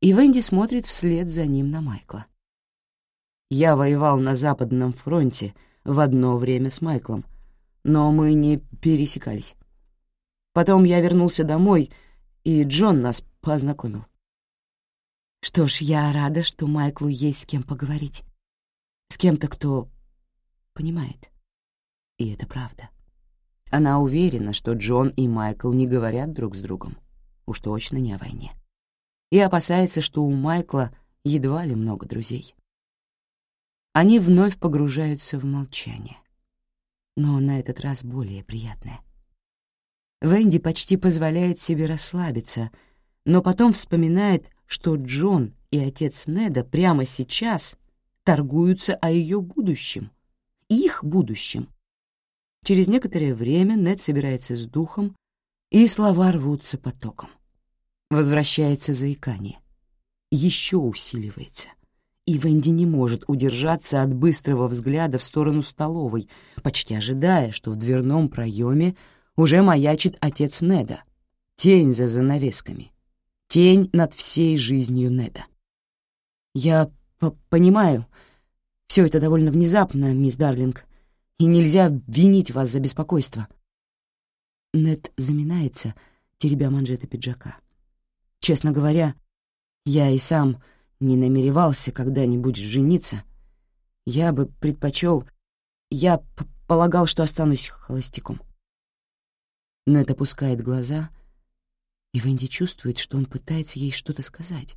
и Венди смотрит вслед за ним на Майкла. Я воевал на Западном фронте в одно время с Майклом, но мы не пересекались. Потом я вернулся домой, и Джон нас познакомил. Что ж, я рада, что Майклу есть с кем поговорить. С кем-то, кто понимает. И это правда. Она уверена, что Джон и Майкл не говорят друг с другом. Уж точно не о войне. И опасается, что у Майкла едва ли много друзей. Они вновь погружаются в молчание. Но на этот раз более приятное. Венди почти позволяет себе расслабиться, но потом вспоминает, что Джон и отец Неда прямо сейчас торгуются о ее будущем, их будущем. Через некоторое время Нед собирается с духом, и слова рвутся потоком. Возвращается заикание. Еще усиливается и Венди не может удержаться от быстрого взгляда в сторону столовой, почти ожидая, что в дверном проеме уже маячит отец Неда. Тень за занавесками. Тень над всей жизнью Неда. «Я понимаю, все это довольно внезапно, мисс Дарлинг, и нельзя винить вас за беспокойство». Нед заминается, теребя манжеты пиджака. «Честно говоря, я и сам не намеревался когда-нибудь жениться, я бы предпочел... Я полагал, что останусь холостяком. Нет опускает глаза, и Венди чувствует, что он пытается ей что-то сказать.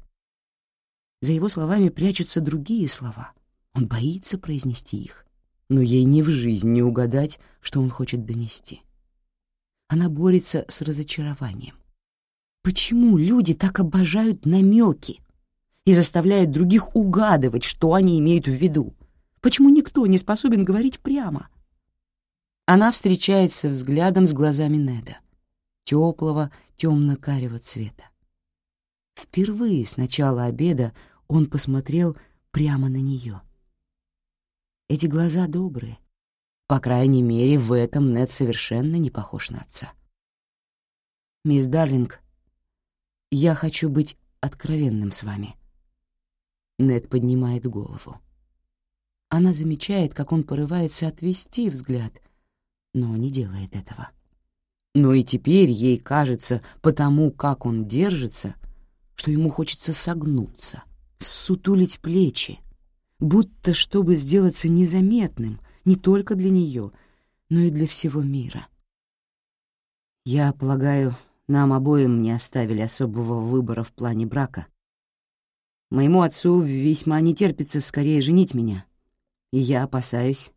За его словами прячутся другие слова. Он боится произнести их, но ей ни в жизнь не угадать, что он хочет донести. Она борется с разочарованием. Почему люди так обожают намеки? и заставляют других угадывать, что они имеют в виду. Почему никто не способен говорить прямо? Она встречается взглядом с глазами Неда, теплого темно-карего цвета. Впервые с начала обеда он посмотрел прямо на нее. Эти глаза добрые. По крайней мере, в этом Нед совершенно не похож на отца. «Мисс Дарлинг, я хочу быть откровенным с вами», Нед поднимает голову. Она замечает, как он порывается отвести взгляд, но не делает этого. Но и теперь ей кажется, потому как он держится, что ему хочется согнуться, сутулить плечи, будто чтобы сделаться незаметным не только для нее, но и для всего мира. Я полагаю, Нам обоим не оставили особого выбора в плане брака. Моему отцу весьма не терпится скорее женить меня, и я опасаюсь,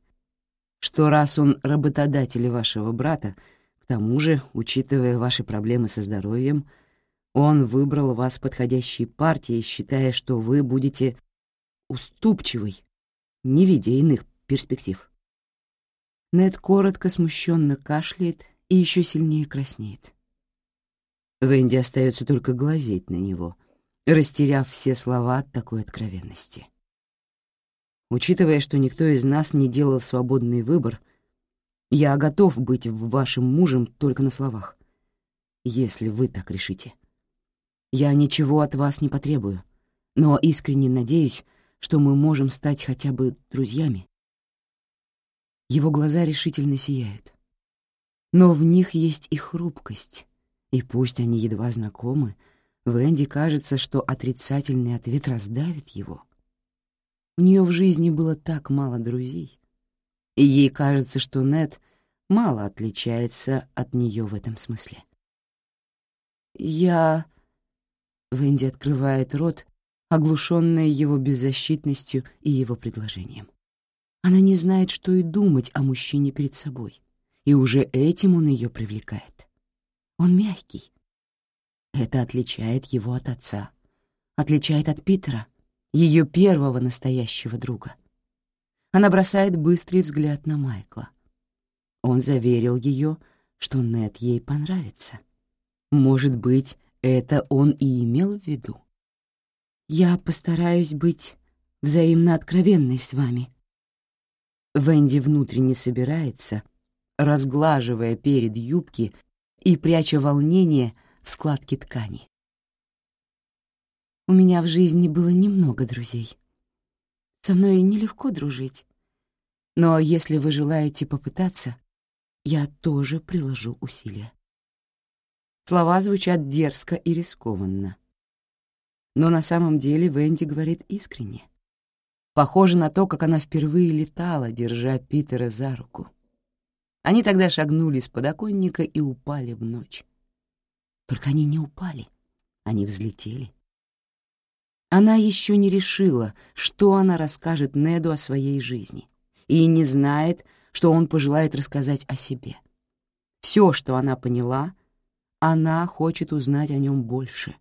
что раз он работодатель вашего брата, к тому же, учитывая ваши проблемы со здоровьем, он выбрал вас подходящей партией, считая, что вы будете уступчивой, не видя иных перспектив. Нед коротко смущенно кашляет и еще сильнее краснеет. Венди остается только глазеть на него, растеряв все слова от такой откровенности. Учитывая, что никто из нас не делал свободный выбор — я готов быть вашим мужем только на словах, если вы так решите. Я ничего от вас не потребую, но искренне надеюсь, что мы можем стать хотя бы друзьями. Его глаза решительно сияют. Но в них есть и хрупкость, и пусть они едва знакомы, Венди кажется, что отрицательный ответ раздавит его. У нее в жизни было так мало друзей, и ей кажется, что Нет мало отличается от нее в этом смысле. «Я...» Венди открывает рот, оглушенная его беззащитностью и его предложением. Она не знает, что и думать о мужчине перед собой, и уже этим он ее привлекает. Он мягкий. Это отличает его от отца, отличает от Питера, ее первого настоящего друга. Она бросает быстрый взгляд на Майкла. Он заверил ее, что Нет ей понравится. Может быть, это он и имел в виду. «Я постараюсь быть взаимно откровенной с вами». Венди внутренне собирается, разглаживая перед юбки и пряча волнение в складке ткани. У меня в жизни было немного друзей. Со мной нелегко дружить. Но если вы желаете попытаться, я тоже приложу усилия. Слова звучат дерзко и рискованно. Но на самом деле Венди говорит искренне. Похоже на то, как она впервые летала, держа Питера за руку. Они тогда шагнули с подоконника и упали в ночь. Только они не упали, они взлетели. Она еще не решила, что она расскажет Неду о своей жизни, и не знает, что он пожелает рассказать о себе. Все, что она поняла, она хочет узнать о нем больше.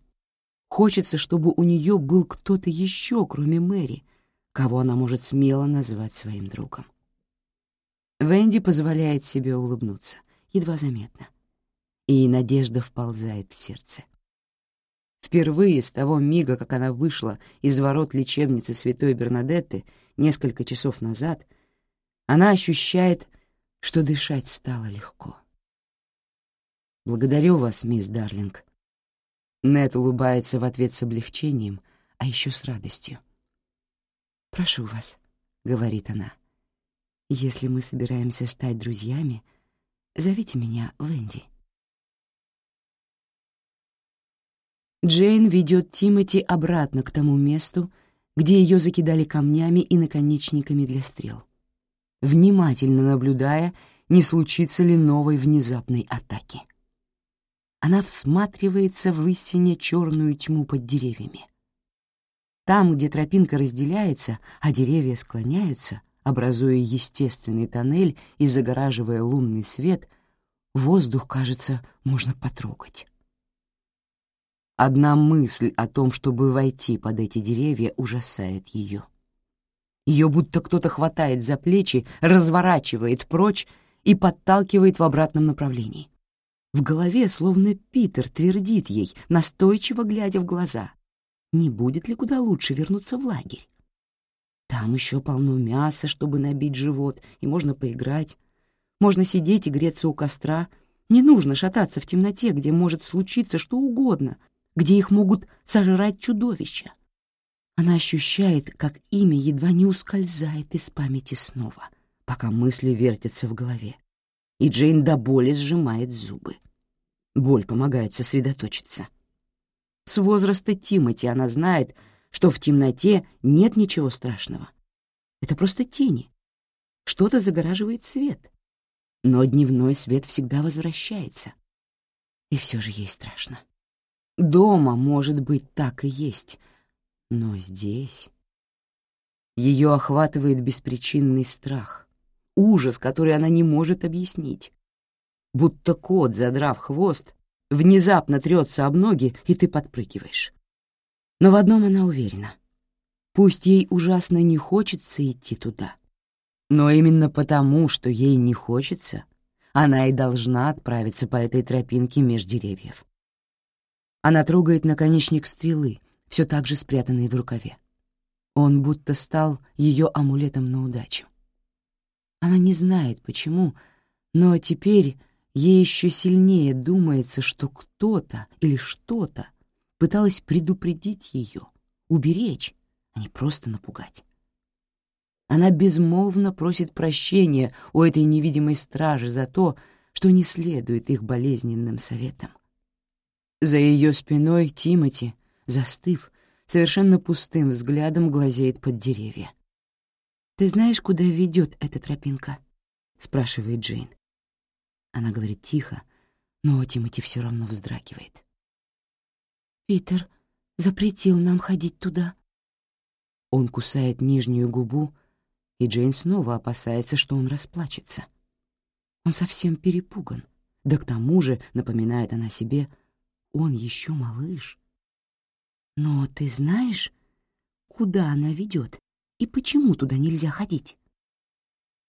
Хочется, чтобы у нее был кто-то еще, кроме Мэри, кого она может смело назвать своим другом. Венди позволяет себе улыбнуться, едва заметно, и надежда вползает в сердце. Впервые с того мига, как она вышла из ворот лечебницы святой Бернадетты несколько часов назад, она ощущает, что дышать стало легко. «Благодарю вас, мисс Дарлинг». Нет улыбается в ответ с облегчением, а еще с радостью. «Прошу вас», — говорит она, — «если мы собираемся стать друзьями, зовите меня Венди». Джейн ведет Тимоти обратно к тому месту, где ее закидали камнями и наконечниками для стрел, внимательно наблюдая, не случится ли новой внезапной атаки. Она всматривается в истине черную тьму под деревьями. Там, где тропинка разделяется, а деревья склоняются, образуя естественный тоннель и загораживая лунный свет, воздух, кажется, можно потрогать. Одна мысль о том, чтобы войти под эти деревья, ужасает ее. Ее будто кто-то хватает за плечи, разворачивает прочь и подталкивает в обратном направлении. В голове словно Питер твердит ей, настойчиво глядя в глаза, не будет ли куда лучше вернуться в лагерь. Там еще полно мяса, чтобы набить живот, и можно поиграть. Можно сидеть и греться у костра. Не нужно шататься в темноте, где может случиться что угодно, где их могут сожрать чудовища. Она ощущает, как имя едва не ускользает из памяти снова, пока мысли вертятся в голове. И Джейн до боли сжимает зубы. Боль помогает сосредоточиться. С возраста Тимати она знает, что в темноте нет ничего страшного. Это просто тени. Что-то загораживает свет. Но дневной свет всегда возвращается. И все же ей страшно. Дома, может быть, так и есть, но здесь... Ее охватывает беспричинный страх, ужас, который она не может объяснить. Будто кот, задрав хвост, внезапно трется об ноги, и ты подпрыгиваешь. Но в одном она уверена. Пусть ей ужасно не хочется идти туда, но именно потому, что ей не хочется, она и должна отправиться по этой тропинке меж деревьев. Она трогает наконечник стрелы, все так же спрятанный в рукаве. Он будто стал ее амулетом на удачу. Она не знает, почему, но теперь ей еще сильнее думается, что кто-то или что-то пыталось предупредить ее, уберечь, а не просто напугать. Она безмолвно просит прощения у этой невидимой стражи за то, что не следует их болезненным советам. За ее спиной Тимати, застыв, совершенно пустым взглядом глазеет под деревья. «Ты знаешь, куда ведет эта тропинка?» — спрашивает Джейн. Она говорит тихо, но Тимати все равно вздрагивает. «Питер запретил нам ходить туда». Он кусает нижнюю губу, и Джейн снова опасается, что он расплачется. Он совсем перепуган, да к тому же, напоминает она себе, он еще малыш. Но ты знаешь, куда она ведет и почему туда нельзя ходить?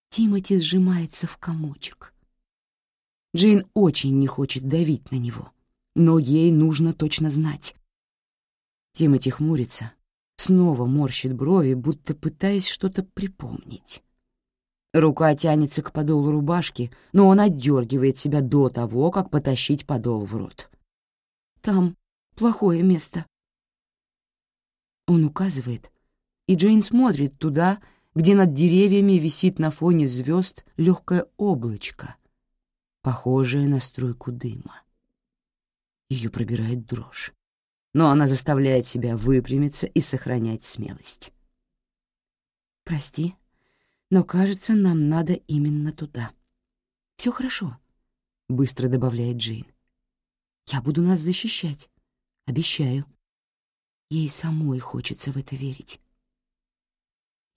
Тимати сжимается в комочек. Джейн очень не хочет давить на него, но ей нужно точно знать. Тимати хмурится, снова морщит брови, будто пытаясь что-то припомнить. Рука тянется к подолу рубашки, но он отдергивает себя до того, как потащить подол в рот. «Там плохое место». Он указывает, и Джейн смотрит туда, где над деревьями висит на фоне звезд легкое облачко, похожее на струйку дыма. Ее пробирает дрожь но она заставляет себя выпрямиться и сохранять смелость. «Прости, но, кажется, нам надо именно туда. Все хорошо», — быстро добавляет Джейн. «Я буду нас защищать. Обещаю». Ей самой хочется в это верить.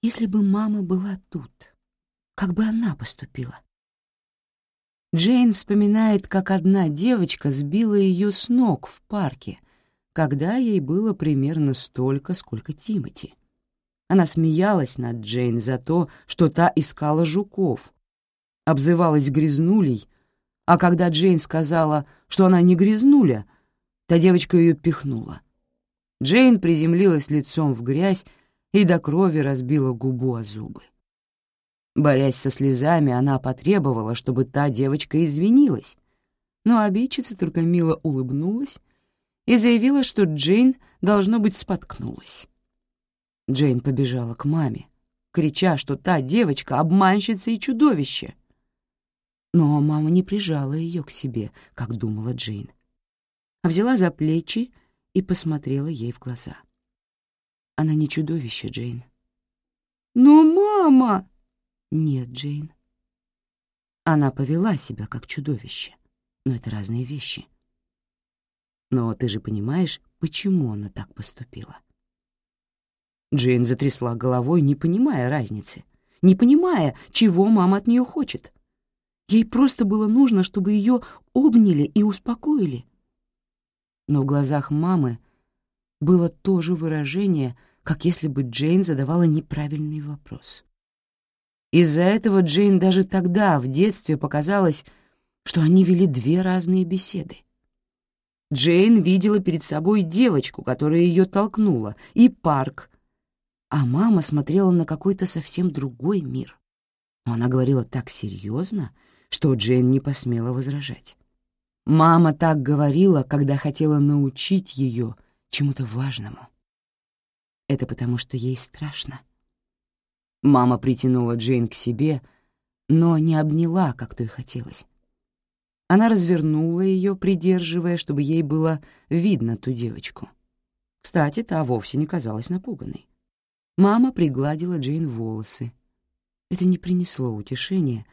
Если бы мама была тут, как бы она поступила? Джейн вспоминает, как одна девочка сбила ее с ног в парке — когда ей было примерно столько, сколько Тимати. Она смеялась над Джейн за то, что та искала жуков, обзывалась грязнулей, а когда Джейн сказала, что она не грязнуля, та девочка ее пихнула. Джейн приземлилась лицом в грязь и до крови разбила губу о зубы. Борясь со слезами, она потребовала, чтобы та девочка извинилась, но обидчица только мило улыбнулась и заявила, что Джейн, должно быть, споткнулась. Джейн побежала к маме, крича, что та девочка — обманщица и чудовище. Но мама не прижала ее к себе, как думала Джейн, а взяла за плечи и посмотрела ей в глаза. Она не чудовище, Джейн. «Но мама!» «Нет, Джейн». Она повела себя как чудовище, но это разные вещи — но ты же понимаешь, почему она так поступила?» Джейн затрясла головой, не понимая разницы, не понимая, чего мама от нее хочет. Ей просто было нужно, чтобы ее обняли и успокоили. Но в глазах мамы было то же выражение, как если бы Джейн задавала неправильный вопрос. Из-за этого Джейн даже тогда, в детстве, показалось, что они вели две разные беседы. Джейн видела перед собой девочку, которая ее толкнула, и парк, а мама смотрела на какой-то совсем другой мир. Но она говорила так серьезно, что Джейн не посмела возражать. Мама так говорила, когда хотела научить ее чему-то важному. Это потому, что ей страшно. Мама притянула Джейн к себе, но не обняла, как то и хотелось. Она развернула ее, придерживая, чтобы ей было видно ту девочку. Кстати, та вовсе не казалась напуганной. Мама пригладила Джейн волосы. Это не принесло утешения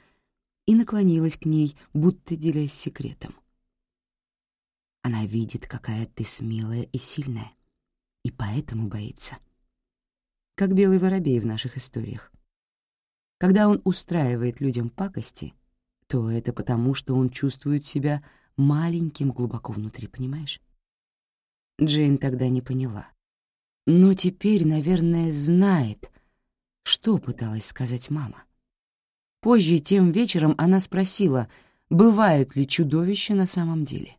и наклонилась к ней, будто делясь секретом. Она видит, какая ты смелая и сильная, и поэтому боится. Как белый воробей в наших историях. Когда он устраивает людям пакости, то это потому, что он чувствует себя маленьким глубоко внутри, понимаешь? Джейн тогда не поняла. Но теперь, наверное, знает, что пыталась сказать мама. Позже, тем вечером, она спросила, бывают ли чудовища на самом деле.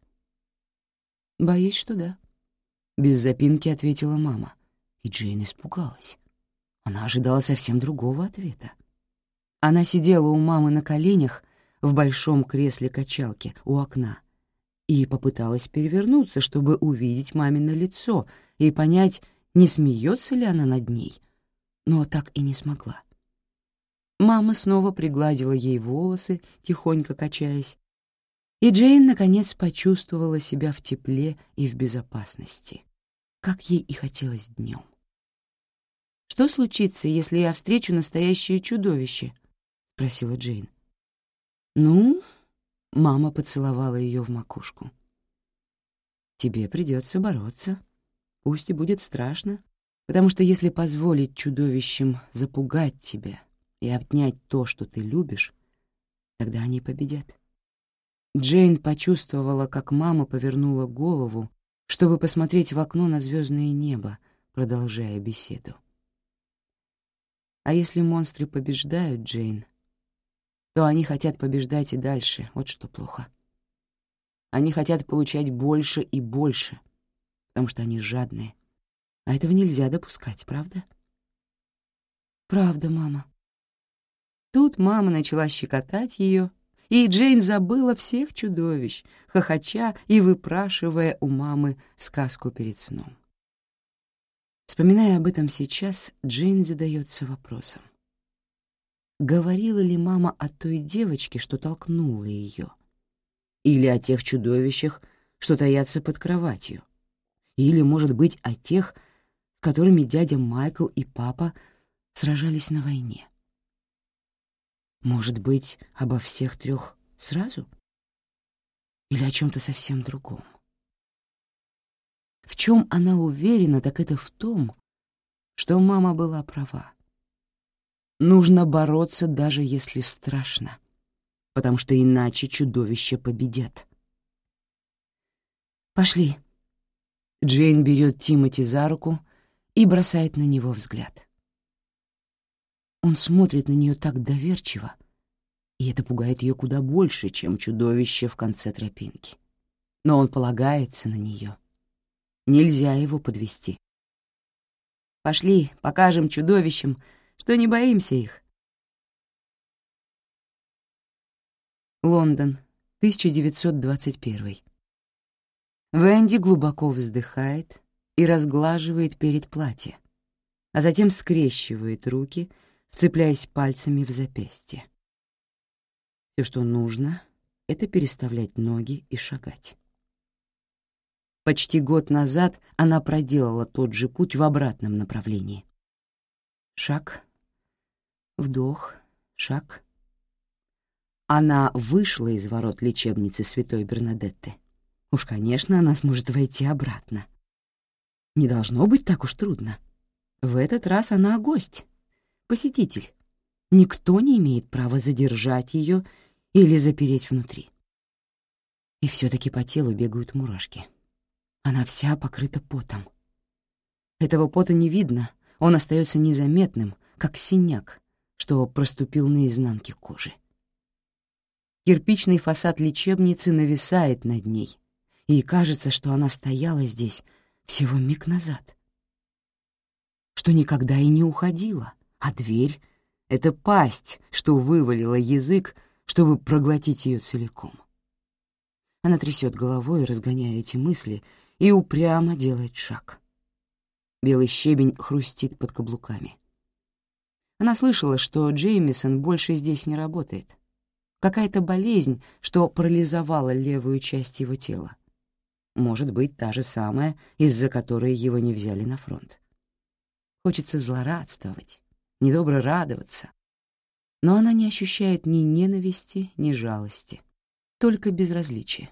«Боюсь, что да», — без запинки ответила мама, и Джейн испугалась. Она ожидала совсем другого ответа. Она сидела у мамы на коленях в большом кресле-качалке у окна и попыталась перевернуться, чтобы увидеть мамино лицо и понять, не смеется ли она над ней, но так и не смогла. Мама снова пригладила ей волосы, тихонько качаясь, и Джейн, наконец, почувствовала себя в тепле и в безопасности, как ей и хотелось днем. «Что случится, если я встречу настоящее чудовище?» — спросила Джейн. «Ну, Мама поцеловала ее в макушку. «Тебе придется бороться. Пусть и будет страшно, потому что если позволить чудовищам запугать тебя и обнять то, что ты любишь, тогда они победят». Джейн почувствовала, как мама повернула голову, чтобы посмотреть в окно на звездное небо, продолжая беседу. «А если монстры побеждают, Джейн, то они хотят побеждать и дальше, вот что плохо. Они хотят получать больше и больше, потому что они жадные. А этого нельзя допускать, правда? Правда, мама. Тут мама начала щекотать ее, и Джейн забыла всех чудовищ, хохоча и выпрашивая у мамы сказку перед сном. Вспоминая об этом сейчас, Джейн задается вопросом говорила ли мама о той девочке, что толкнула ее, или о тех чудовищах, что таятся под кроватью, или, может быть, о тех, которыми дядя Майкл и папа сражались на войне. Может быть, обо всех трех сразу? Или о чем-то совсем другом? В чем она уверена, так это в том, что мама была права. Нужно бороться, даже если страшно, потому что иначе чудовища победят. «Пошли». Джейн берет Тимоти за руку и бросает на него взгляд. Он смотрит на нее так доверчиво, и это пугает ее куда больше, чем чудовище в конце тропинки. Но он полагается на нее. Нельзя его подвести. «Пошли, покажем чудовищам, что не боимся их. Лондон, 1921. Венди глубоко вздыхает и разглаживает перед платье, а затем скрещивает руки, вцепляясь пальцами в запястье. Все, что нужно, — это переставлять ноги и шагать. Почти год назад она проделала тот же путь в обратном направлении. Шаг, Вдох, шаг. Она вышла из ворот лечебницы святой Бернадетты. Уж, конечно, она сможет войти обратно. Не должно быть так уж трудно. В этот раз она гость, посетитель. Никто не имеет права задержать ее или запереть внутри. И все-таки по телу бегают мурашки. Она вся покрыта потом. Этого пота не видно, он остается незаметным, как синяк, что проступил на изнанке кожи. Кирпичный фасад лечебницы нависает над ней, и кажется, что она стояла здесь всего миг назад. Что никогда и не уходила, а дверь — это пасть, что вывалила язык, чтобы проглотить ее целиком. Она трясет головой, разгоняя эти мысли, и упрямо делает шаг. Белый щебень хрустит под каблуками. Она слышала, что Джеймисон больше здесь не работает. Какая-то болезнь, что парализовала левую часть его тела. Может быть, та же самая, из-за которой его не взяли на фронт. Хочется злорадствовать, недобро радоваться. Но она не ощущает ни ненависти, ни жалости, только безразличие.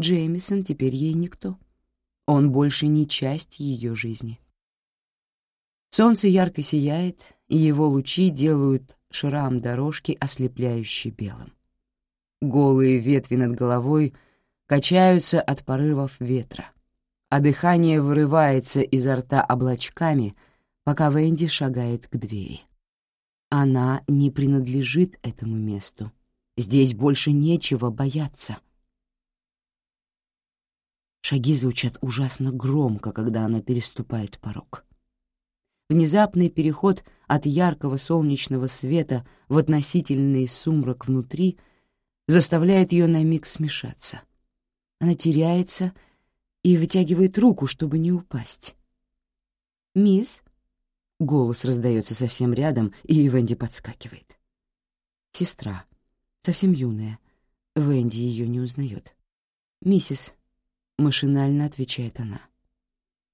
Джеймисон теперь ей никто. Он больше не часть ее жизни. Солнце ярко сияет, и его лучи делают шрам дорожки ослепляюще белым. Голые ветви над головой качаются от порывов ветра, а дыхание вырывается изо рта облачками, пока Венди шагает к двери. Она не принадлежит этому месту. Здесь больше нечего бояться. Шаги звучат ужасно громко, когда она переступает порог. Внезапный переход от яркого солнечного света в относительный сумрак внутри заставляет ее на миг смешаться. Она теряется и вытягивает руку, чтобы не упасть. «Мисс?» — голос раздается совсем рядом, и Венди подскакивает. «Сестра, совсем юная. Венди ее не узнает. «Миссис», — машинально отвечает она.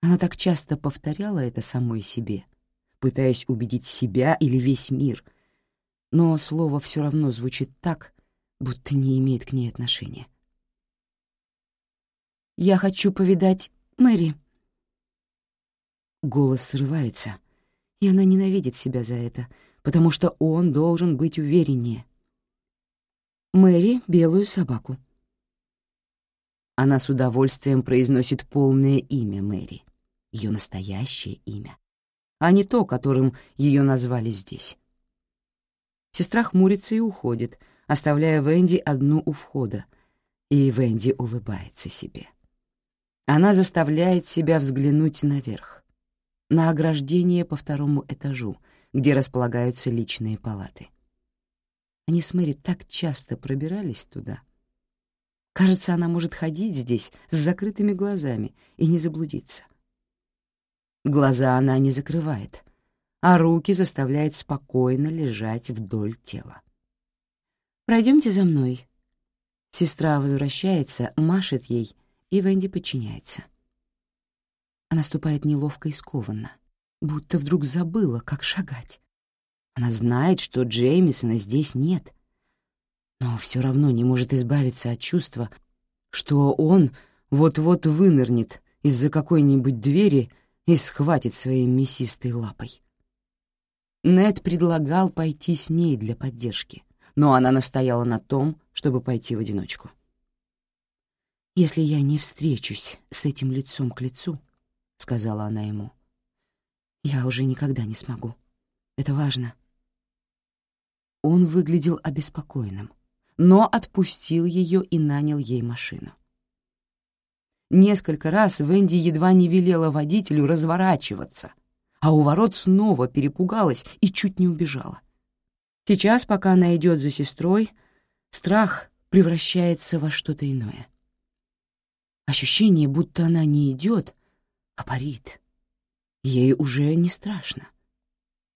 Она так часто повторяла это самой себе, пытаясь убедить себя или весь мир, но слово все равно звучит так, будто не имеет к ней отношения. «Я хочу повидать Мэри». Голос срывается, и она ненавидит себя за это, потому что он должен быть увереннее. «Мэри — белую собаку», она с удовольствием произносит полное имя Мэри, ее настоящее имя, а не то, которым ее назвали здесь. Сестра хмурится и уходит, оставляя Венди одну у входа, и Венди улыбается себе. Она заставляет себя взглянуть наверх, на ограждение по второму этажу, где располагаются личные палаты. Они с Мэри так часто пробирались туда — Кажется, она может ходить здесь с закрытыми глазами и не заблудиться. Глаза она не закрывает, а руки заставляет спокойно лежать вдоль тела. «Пройдемте за мной». Сестра возвращается, машет ей, и Венди подчиняется. Она ступает неловко и скованно, будто вдруг забыла, как шагать. Она знает, что Джеймисона здесь нет — но все равно не может избавиться от чувства, что он вот-вот вынырнет из-за какой-нибудь двери и схватит своей мясистой лапой. Нед предлагал пойти с ней для поддержки, но она настояла на том, чтобы пойти в одиночку. «Если я не встречусь с этим лицом к лицу», — сказала она ему, — «я уже никогда не смогу. Это важно». Он выглядел обеспокоенным но отпустил ее и нанял ей машину. Несколько раз Венди едва не велела водителю разворачиваться, а у ворот снова перепугалась и чуть не убежала. Сейчас, пока она идет за сестрой, страх превращается во что-то иное. Ощущение, будто она не идет, а парит. Ей уже не страшно.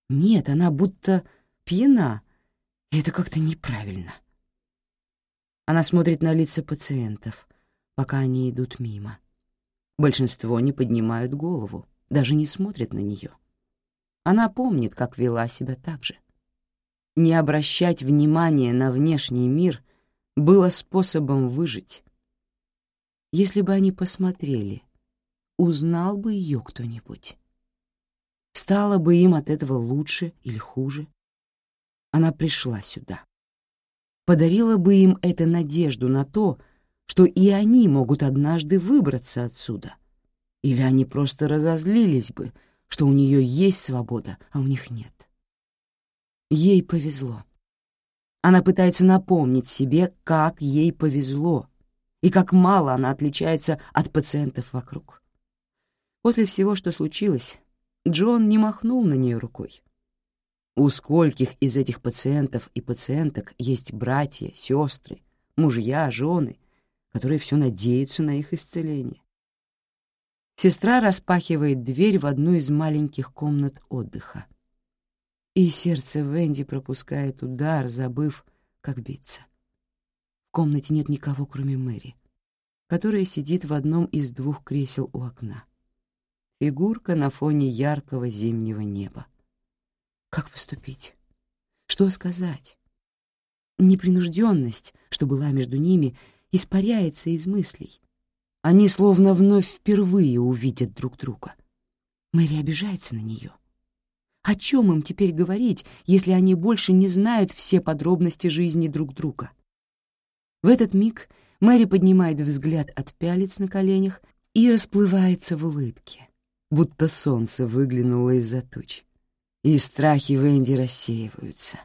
Нет, она будто пьяна, и это как-то неправильно. Она смотрит на лица пациентов, пока они идут мимо. Большинство не поднимают голову, даже не смотрят на нее. Она помнит, как вела себя так же. Не обращать внимания на внешний мир было способом выжить. Если бы они посмотрели, узнал бы ее кто-нибудь. Стало бы им от этого лучше или хуже. Она пришла сюда подарила бы им это надежду на то, что и они могут однажды выбраться отсюда. Или они просто разозлились бы, что у нее есть свобода, а у них нет. Ей повезло. Она пытается напомнить себе, как ей повезло и как мало она отличается от пациентов вокруг. После всего, что случилось, Джон не махнул на нее рукой. У скольких из этих пациентов и пациенток есть братья, сестры, мужья, жены, которые все надеются на их исцеление. Сестра распахивает дверь в одну из маленьких комнат отдыха. И сердце Венди пропускает удар, забыв, как биться. В комнате нет никого, кроме Мэри, которая сидит в одном из двух кресел у окна. Фигурка на фоне яркого зимнего неба. Как поступить? Что сказать? Непринужденность, что была между ними, испаряется из мыслей. Они словно вновь впервые увидят друг друга. Мэри обижается на нее. О чем им теперь говорить, если они больше не знают все подробности жизни друг друга? В этот миг Мэри поднимает взгляд от пялец на коленях и расплывается в улыбке, будто солнце выглянуло из-за туч, и страхи Венди рассеиваются.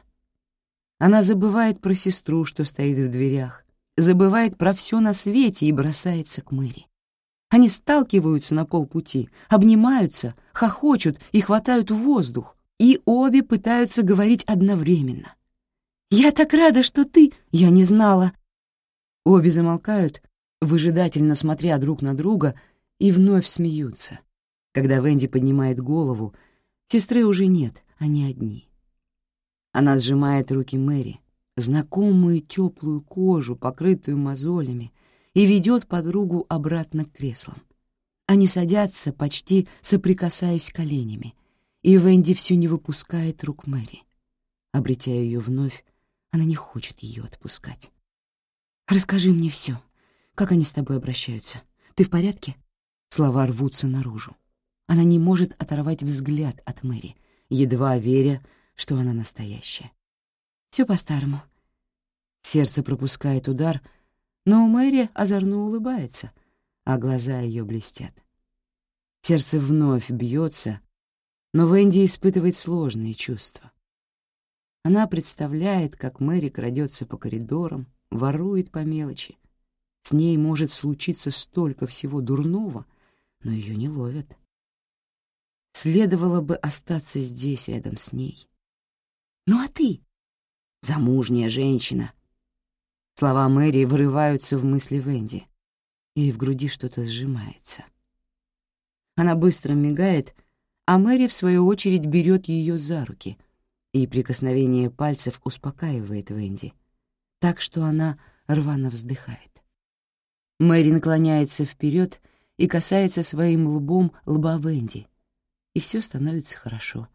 Она забывает про сестру, что стоит в дверях, забывает про все на свете и бросается к Мэри. Они сталкиваются на полпути, обнимаются, хохочут и хватают воздух, и обе пытаются говорить одновременно. «Я так рада, что ты...» «Я не знала...» Обе замолкают, выжидательно смотря друг на друга, и вновь смеются. Когда Венди поднимает голову, сестры уже нет, они одни. Она сжимает руки Мэри, знакомую теплую кожу, покрытую мозолями, и ведет подругу обратно к креслам. Они садятся, почти соприкасаясь коленями, и Венди все не выпускает рук Мэри. Обретя ее вновь, она не хочет ее отпускать. «Расскажи мне все. Как они с тобой обращаются? Ты в порядке?» Слова рвутся наружу. Она не может оторвать взгляд от Мэри, едва веря, что она настоящая. Все по-старому. Сердце пропускает удар, но Мэри озорно улыбается, а глаза ее блестят. Сердце вновь бьется, но Венди испытывает сложные чувства. Она представляет, как Мэри крадется по коридорам, ворует по мелочи. С ней может случиться столько всего дурного, но ее не ловят. Следовало бы остаться здесь, рядом с ней. «Ну а ты?» «Замужняя женщина», Слова Мэри вырываются в мысли Венди, и в груди что-то сжимается. Она быстро мигает, а Мэри, в свою очередь, берет ее за руки, и прикосновение пальцев успокаивает Венди, так что она рвано вздыхает. Мэри наклоняется вперед и касается своим лбом лба Венди, и все становится хорошо.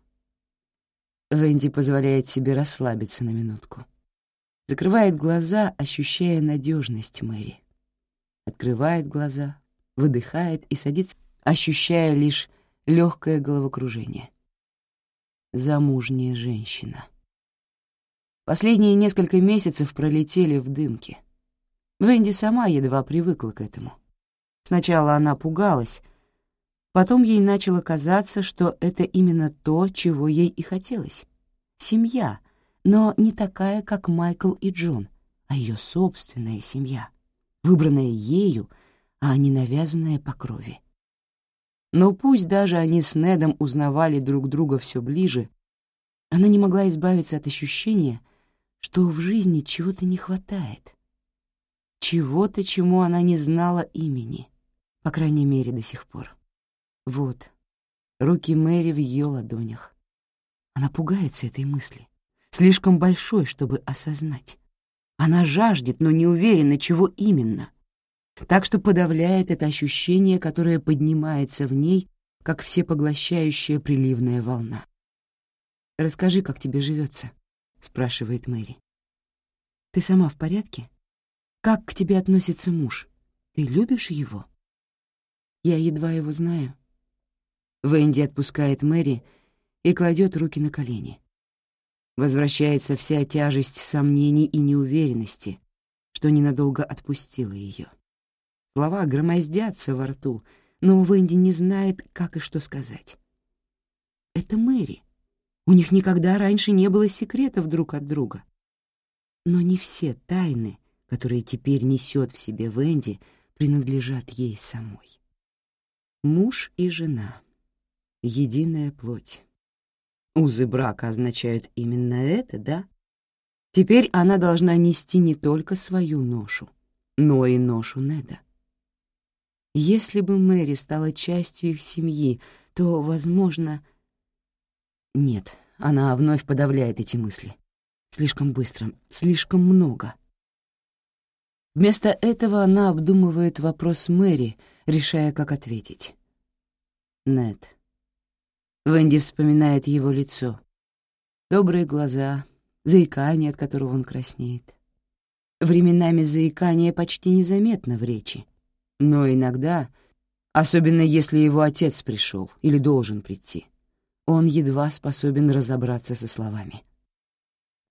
Венди позволяет себе расслабиться на минутку закрывает глаза, ощущая надежность Мэри. Открывает глаза, выдыхает и садится, ощущая лишь легкое головокружение. Замужняя женщина. Последние несколько месяцев пролетели в дымке. Венди сама едва привыкла к этому. Сначала она пугалась, потом ей начало казаться, что это именно то, чего ей и хотелось. Семья, но не такая, как Майкл и Джон, а ее собственная семья, выбранная ею, а не навязанная по крови. Но пусть даже они с Недом узнавали друг друга все ближе, она не могла избавиться от ощущения, что в жизни чего-то не хватает. Чего-то, чему она не знала имени, по крайней мере, до сих пор. Вот, руки Мэри в ее ладонях. Она пугается этой мысли слишком большой, чтобы осознать. Она жаждет, но не уверена, чего именно. Так что подавляет это ощущение, которое поднимается в ней, как всепоглощающая приливная волна. «Расскажи, как тебе живется, спрашивает Мэри. «Ты сама в порядке? Как к тебе относится муж? Ты любишь его?» «Я едва его знаю». Венди отпускает Мэри и кладет руки на колени. Возвращается вся тяжесть сомнений и неуверенности, что ненадолго отпустила ее. Слова громоздятся во рту, но Венди не знает, как и что сказать. Это Мэри. У них никогда раньше не было секретов друг от друга. Но не все тайны, которые теперь несет в себе Венди, принадлежат ей самой. Муж и жена. Единая плоть. Узы брака означают именно это, да? Теперь она должна нести не только свою ношу, но и ношу Неда. Если бы Мэри стала частью их семьи, то, возможно... Нет, она вновь подавляет эти мысли. Слишком быстро, слишком много. Вместо этого она обдумывает вопрос Мэри, решая, как ответить. Нед, Венди вспоминает его лицо. Добрые глаза, заикание, от которого он краснеет. Временами заикание почти незаметно в речи, но иногда, особенно если его отец пришел или должен прийти, он едва способен разобраться со словами.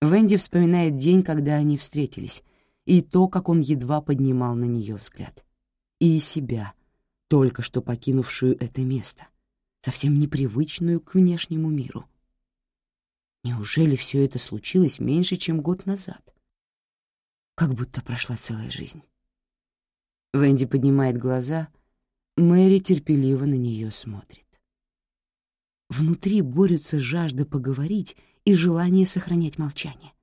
Венди вспоминает день, когда они встретились, и то, как он едва поднимал на нее взгляд. И себя, только что покинувшую это место, совсем непривычную к внешнему миру. Неужели все это случилось меньше, чем год назад? Как будто прошла целая жизнь. Венди поднимает глаза, Мэри терпеливо на нее смотрит. Внутри борются жажда поговорить и желание сохранять молчание.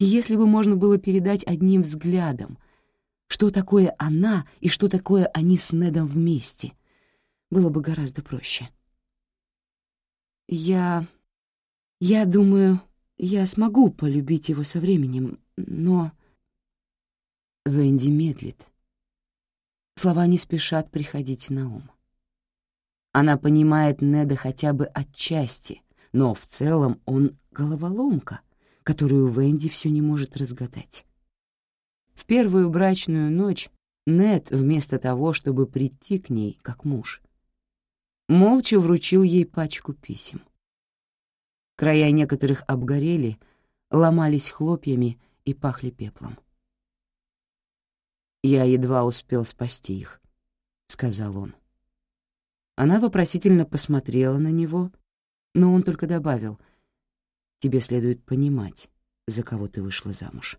Если бы можно было передать одним взглядом, что такое она и что такое они с Недом вместе, было бы гораздо проще. Я... я думаю, я смогу полюбить его со временем, но... Венди медлит. Слова не спешат приходить на ум. Она понимает Неда хотя бы отчасти, но в целом он головоломка, которую Венди все не может разгадать. В первую брачную ночь Нед, вместо того, чтобы прийти к ней как муж, молча вручил ей пачку писем. Края некоторых обгорели, ломались хлопьями и пахли пеплом. «Я едва успел спасти их», — сказал он. Она вопросительно посмотрела на него, но он только добавил, «Тебе следует понимать, за кого ты вышла замуж».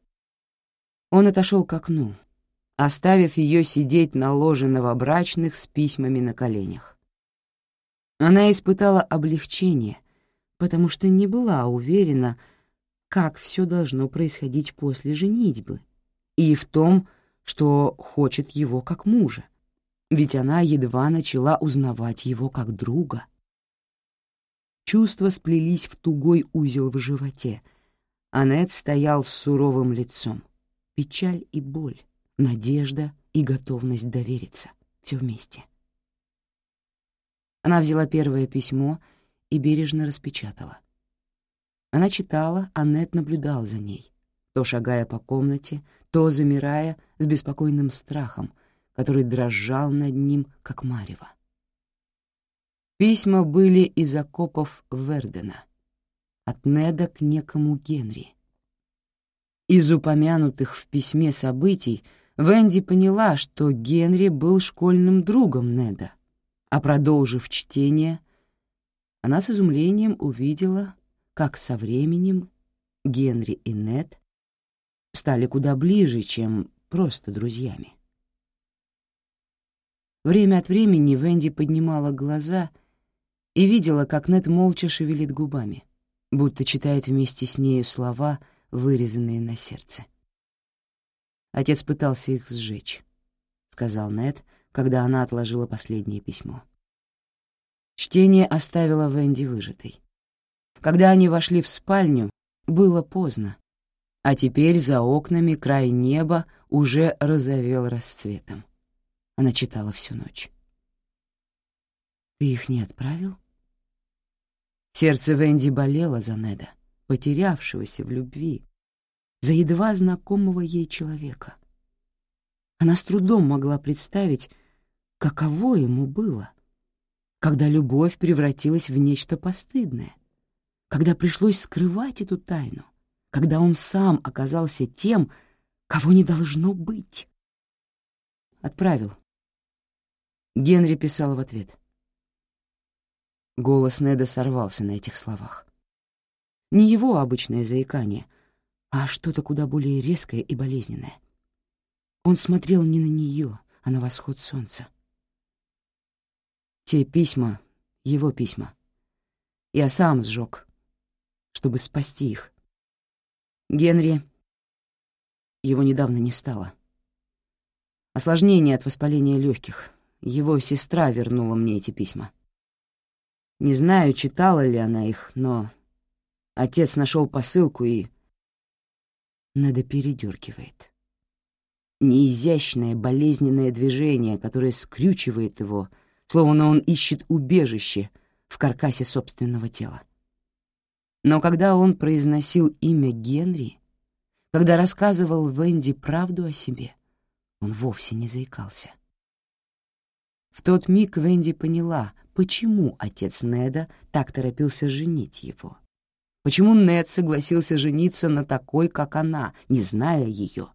Он отошел к окну, оставив ее сидеть на ложе новобрачных с письмами на коленях. Она испытала облегчение, потому что не была уверена, как все должно происходить после женитьбы, и в том, что хочет его как мужа ведь она едва начала узнавать его как друга. Чувства сплелись в тугой узел в животе. Аннет стоял с суровым лицом. Печаль и боль, надежда и готовность довериться. Все вместе. Она взяла первое письмо и бережно распечатала. Она читала, Аннет наблюдал за ней, то шагая по комнате, то замирая с беспокойным страхом — который дрожал над ним, как марево. Письма были из окопов Вердена, от Неда к некому Генри. Из упомянутых в письме событий Венди поняла, что Генри был школьным другом Неда, а продолжив чтение, она с изумлением увидела, как со временем Генри и Нед стали куда ближе, чем просто друзьями. Время от времени Венди поднимала глаза и видела, как Нед молча шевелит губами, будто читает вместе с нею слова, вырезанные на сердце. Отец пытался их сжечь, — сказал Нед, когда она отложила последнее письмо. Чтение оставило Венди выжатой. Когда они вошли в спальню, было поздно, а теперь за окнами край неба уже разовел расцветом. Она читала всю ночь. «Ты их не отправил?» Сердце Венди болело за Неда, потерявшегося в любви, за едва знакомого ей человека. Она с трудом могла представить, каково ему было, когда любовь превратилась в нечто постыдное, когда пришлось скрывать эту тайну, когда он сам оказался тем, кого не должно быть. Отправил, Генри писал в ответ. Голос Неда сорвался на этих словах. Не его обычное заикание, а что-то куда более резкое и болезненное. Он смотрел не на нее, а на восход солнца. Те письма — его письма. Я сам сжег, чтобы спасти их. Генри... Его недавно не стало. Осложнение от воспаления легких — его сестра вернула мне эти письма. Не знаю, читала ли она их, но отец нашел посылку и... Надо передергивает. Неизящное, болезненное движение, которое скрючивает его, словно он ищет убежище в каркасе собственного тела. Но когда он произносил имя Генри, Когда рассказывал Венди правду о себе, он вовсе не заикался. В тот миг Венди поняла, почему отец Неда так торопился женить его. Почему Нед согласился жениться на такой, как она, не зная ее.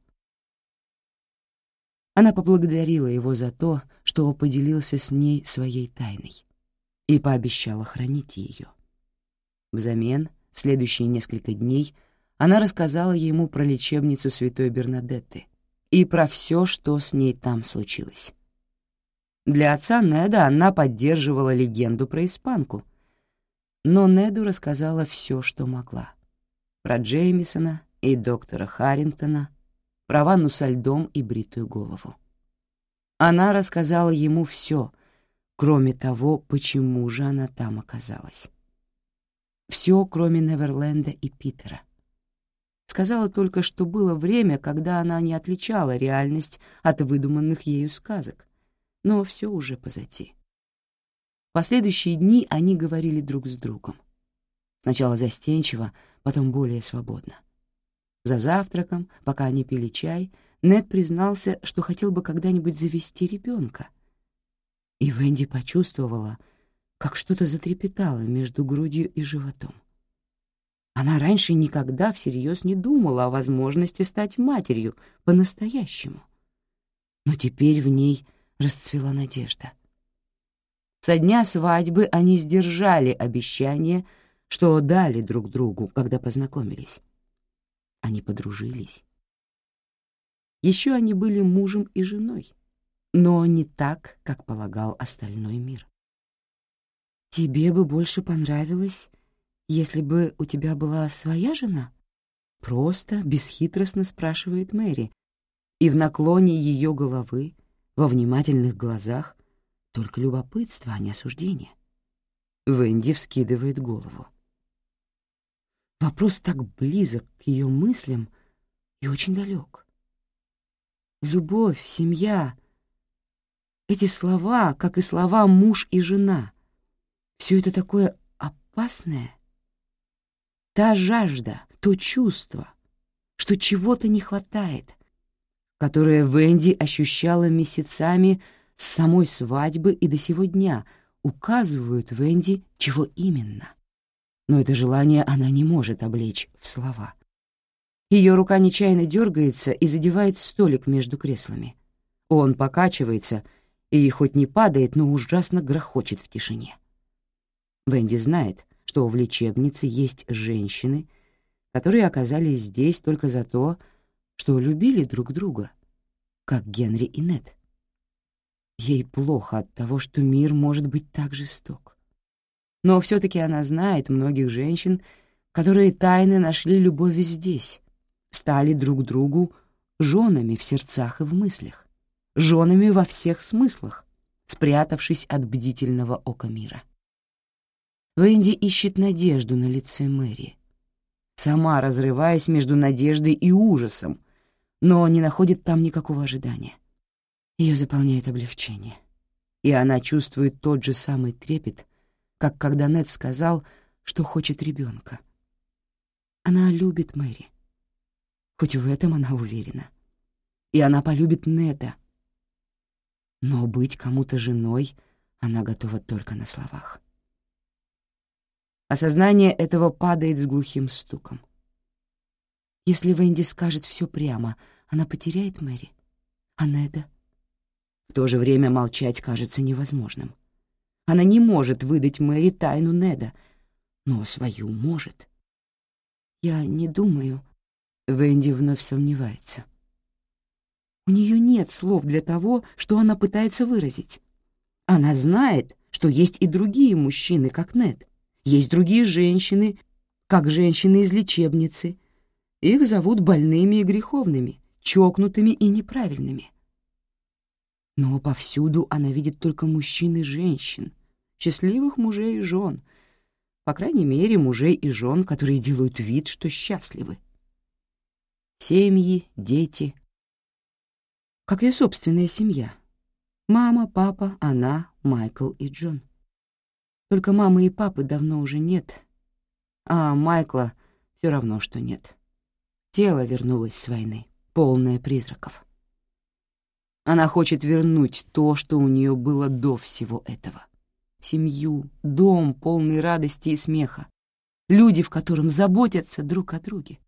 Она поблагодарила его за то, что поделился с ней своей тайной, и пообещала хранить ее. Взамен, в следующие несколько дней, она рассказала ему про лечебницу святой Бернадетты и про все, что с ней там случилось. Для отца Неда она поддерживала легенду про испанку, но Неду рассказала все, что могла. Про Джеймисона и доктора Харрингтона, про ванну со льдом и бритую голову. Она рассказала ему все, кроме того, почему же она там оказалась. Все, кроме Неверленда и Питера. Сказала только, что было время, когда она не отличала реальность от выдуманных ею сказок, но все уже позади. Последующие дни они говорили друг с другом. Сначала застенчиво, потом более свободно. За завтраком, пока они пили чай, Нед признался, что хотел бы когда-нибудь завести ребенка. И Венди почувствовала, как что-то затрепетало между грудью и животом. Она раньше никогда всерьез не думала о возможности стать матерью по-настоящему. Но теперь в ней расцвела надежда. Со дня свадьбы они сдержали обещание, что дали друг другу, когда познакомились. Они подружились. Еще они были мужем и женой, но не так, как полагал остальной мир. «Тебе бы больше понравилось, если бы у тебя была своя жена?» Просто, бесхитростно спрашивает Мэри, и в наклоне ее головы, во внимательных глазах, только любопытство, а не осуждение. Венди вскидывает голову. Вопрос так близок к ее мыслям и очень далек. Любовь, семья — эти слова, как и слова «муж» и «жена», все это такое опасное. Та жажда, то чувство, что чего-то не хватает, которое Венди ощущала месяцами с самой свадьбы и до сего дня, указывают Венди, чего именно. Но это желание она не может облечь в слова — ее рука нечаянно дергается и задевает столик между креслами. Он покачивается и хоть не падает, но ужасно грохочет в тишине. Венди знает, что в лечебнице есть женщины, которые оказались здесь только за то, что любили друг друга, как Генри и Нет. Ей плохо от того, что мир может быть так жесток. Но все-таки она знает многих женщин, которые тайно нашли любовь здесь, стали друг другу женами в сердцах и в мыслях, женами во всех смыслах, спрятавшись от бдительного ока мира. Венди ищет надежду на лице Мэри, сама разрываясь между надеждой и ужасом, но не находит там никакого ожидания. Ее заполняет облегчение, и она чувствует тот же самый трепет, как когда Нед сказал, что хочет ребенка. Она любит Мэри, хоть в этом она уверена. И она полюбит Неда. Но быть кому-то женой она готова только на словах. Осознание этого падает с глухим стуком. Если Венди скажет все прямо, она потеряет Мэри. А Неда? В то же время молчать кажется невозможным. Она не может выдать Мэри тайну Неда, но свою может. Я не думаю, Венди вновь сомневается. У нее нет слов для того, что она пытается выразить. Она знает, что есть и другие мужчины, как Нед. Есть другие женщины, как женщины из лечебницы. Их зовут больными и греховными, чокнутыми и неправильными. Но повсюду она видит только мужчин и женщин, счастливых мужей и жен, по крайней мере, мужей и жен, которые делают вид, что счастливы семьи, дети. Как ее собственная семья. Мама, папа, она, Майкл и Джон. Только мамы и папы давно уже нет, а Майкла все равно, что нет. Тело вернулось с войны, полное призраков. Она хочет вернуть то, что у нее было до всего этого. Семью, дом, полный радости и смеха, люди, в котором заботятся друг о друге.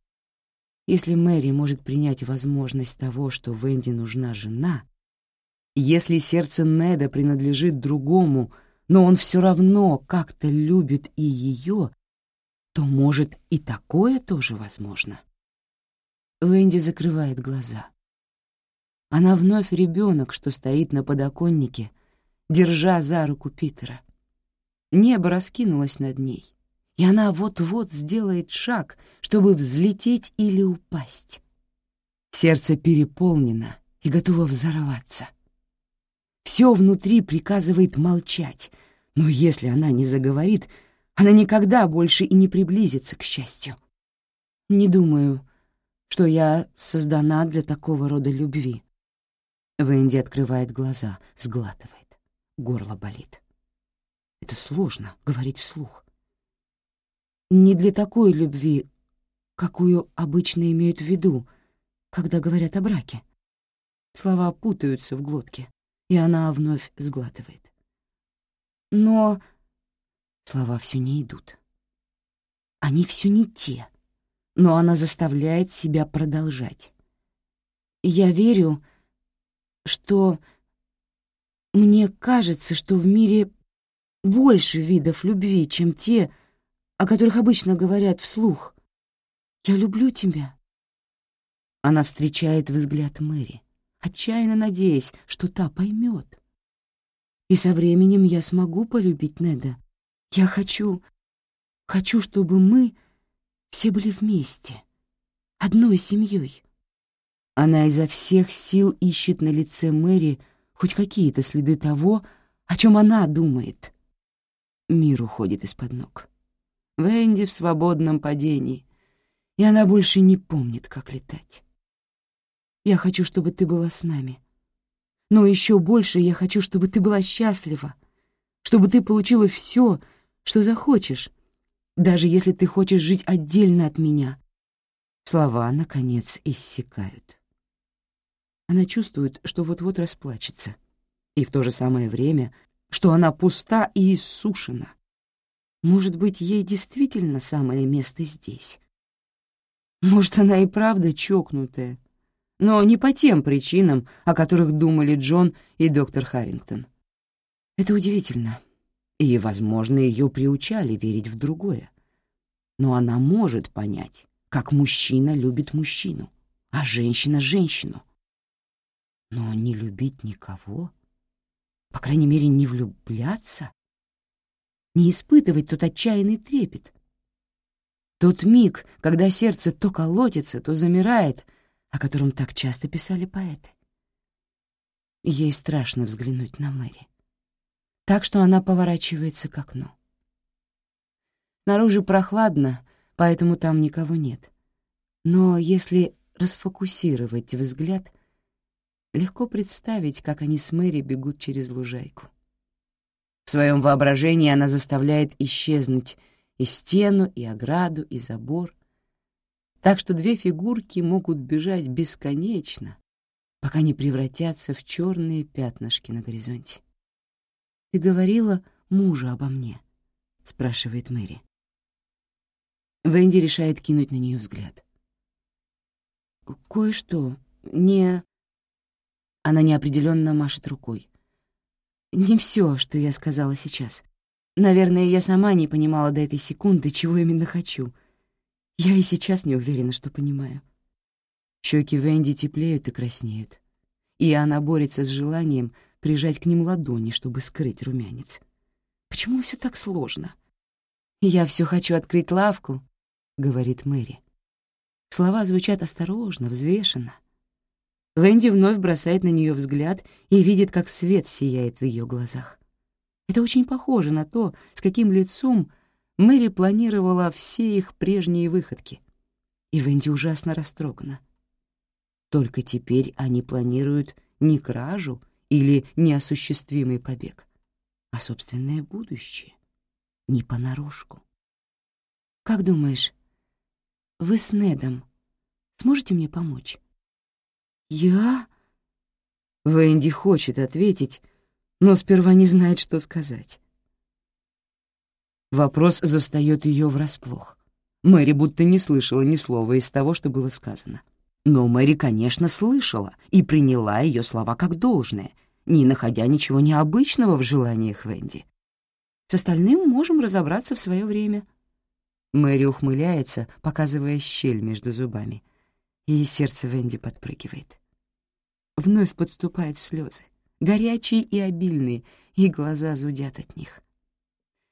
Если Мэри может принять возможность того, что Венди нужна жена, если сердце Неда принадлежит другому, но он все равно как-то любит и ее, то, может, и такое тоже возможно. Венди закрывает глаза. Она вновь ребенок, что стоит на подоконнике, держа за руку Питера. Небо раскинулось над ней и она вот-вот сделает шаг, чтобы взлететь или упасть. Сердце переполнено и готово взорваться. Все внутри приказывает молчать, но если она не заговорит, она никогда больше и не приблизится к счастью. Не думаю, что я создана для такого рода любви. Венди открывает глаза, сглатывает. Горло болит. Это сложно — говорить вслух. Не для такой любви, какую обычно имеют в виду, когда говорят о браке. Слова путаются в глотке, и она вновь сглатывает. Но слова все не идут. Они все не те, но она заставляет себя продолжать. Я верю, что... Мне кажется, что в мире больше видов любви, чем те, о которых обычно говорят вслух. «Я люблю тебя». Она встречает взгляд Мэри, отчаянно надеясь, что та поймет. И со временем я смогу полюбить Неда. Я хочу... Хочу, чтобы мы все были вместе, одной семьей. Она изо всех сил ищет на лице Мэри хоть какие-то следы того, о чем она думает. Мир уходит из-под ног. Венди в свободном падении, и она больше не помнит, как летать. Я хочу, чтобы ты была с нами. Но еще больше я хочу, чтобы ты была счастлива, чтобы ты получила все, что захочешь, даже если ты хочешь жить отдельно от меня. Слова, наконец, иссякают. Она чувствует, что вот-вот расплачется, и в то же самое время, что она пуста и иссушена, может быть, ей действительно самое место здесь. Может, она и правда чокнутая, но не по тем причинам, о которых думали Джон и доктор Харрингтон. Это удивительно, и, возможно, ее приучали верить в другое. Но она может понять, как мужчина любит мужчину, а женщина — женщину. Но не любить никого, по крайней мере, не влюбляться — не испытывать тот отчаянный трепет. Тот миг, когда сердце то колотится, то замирает, о котором так часто писали поэты. Ей страшно взглянуть на Мэри. Так что она поворачивается к окну. Снаружи прохладно, поэтому там никого нет. Но если расфокусировать взгляд, легко представить, как они с Мэри бегут через лужайку. В своем воображении она заставляет исчезнуть и стену, и ограду, и забор, так что две фигурки могут бежать бесконечно, пока не превратятся в черные пятнышки на горизонте. «Ты говорила мужу обо мне?» — спрашивает Мэри. Венди решает кинуть на нее взгляд. «Кое-что. Не...» Она неопределенно машет рукой. Не все, что я сказала сейчас. Наверное, я сама не понимала до этой секунды, чего именно хочу. Я и сейчас не уверена, что понимаю. Щеки Венди теплеют и краснеют, и она борется с желанием прижать к ним ладони, чтобы скрыть румянец. Почему все так сложно? «Я все хочу открыть лавку», — говорит Мэри. Слова звучат осторожно, взвешенно. Венди вновь бросает на нее взгляд и видит, как свет сияет в ее глазах. Это очень похоже на то, с каким лицом Мэри планировала все их прежние выходки. И Венди ужасно растрогана. Только теперь они планируют не кражу или неосуществимый побег, а собственное будущее, не понарошку. «Как думаешь, вы с Недом Сможете мне помочь?» «Я?» Венди хочет ответить, но сперва не знает, что сказать. Вопрос застаёт её врасплох. Мэри будто не слышала ни слова из того, что было сказано. Но Мэри, конечно, слышала и приняла её слова как должное, не находя ничего необычного в желаниях Венди. С остальным можем разобраться в своё время. Мэри ухмыляется, показывая щель между зубами, и сердце Венди подпрыгивает. Вновь подступают слезы, горячие и обильные, и глаза зудят от них.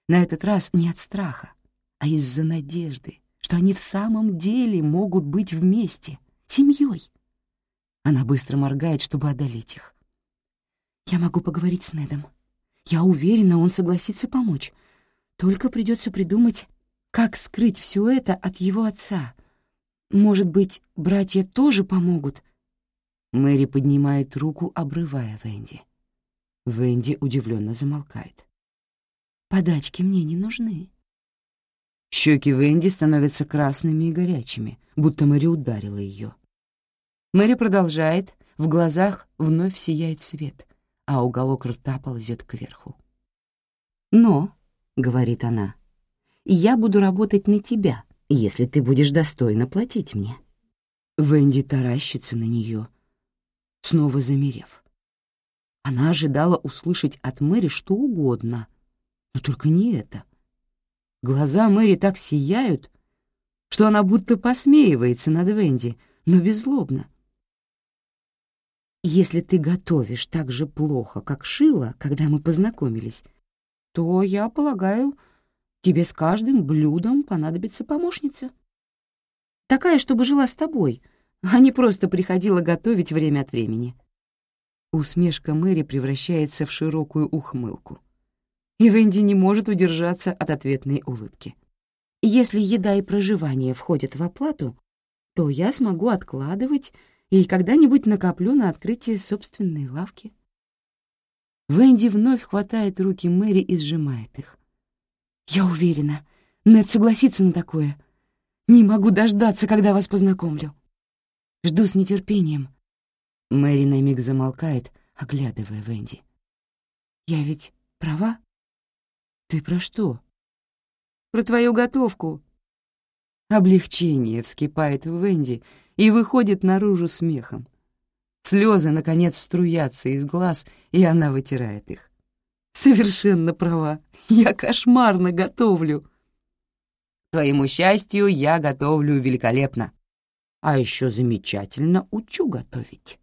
На этот раз не от страха, а из-за надежды, что они в самом деле могут быть вместе, семьей. Она быстро моргает, чтобы одолеть их. «Я могу поговорить с Недом. Я уверена, он согласится помочь. Только придется придумать, как скрыть все это от его отца. Может быть, братья тоже помогут?» Мэри поднимает руку, обрывая Венди. Венди удивленно замолкает. Подачки мне не нужны». Щеки Венди становятся красными и горячими, будто Мэри ударила ее. Мэри продолжает, в глазах вновь сияет свет, а уголок рта ползет кверху. «Но», — говорит она, — «я буду работать на тебя, если ты будешь достойно платить мне». Венди таращится на нее, снова замерев. Она ожидала услышать от Мэри что угодно, но только не это. Глаза Мэри так сияют, что она будто посмеивается над Венди, но беззлобно. «Если ты готовишь так же плохо, как Шила, когда мы познакомились, то, я полагаю, тебе с каждым блюдом понадобится помощница. Такая, чтобы жила с тобой, а не просто приходила готовить время от времени». Усмешка Мэри превращается в широкую ухмылку и Венди не может удержаться от ответной улыбки. Если еда и проживание входят в оплату, то я смогу откладывать и когда-нибудь накоплю на открытие собственной лавки. Венди вновь хватает руки Мэри и сжимает их. «Я уверена, Нед согласится на такое. Не могу дождаться, когда вас познакомлю. Жду с нетерпением». Мэри на миг замолкает, оглядывая Венди. «Я ведь права?» «Ты про что?» «Про твою готовку». Облегчение вскипает в Венди и выходит наружу смехом. Слезы, наконец, струятся из глаз, и она вытирает их. «Совершенно права. Я кошмарно готовлю». «Твоему счастью, я готовлю великолепно. А еще замечательно учу готовить».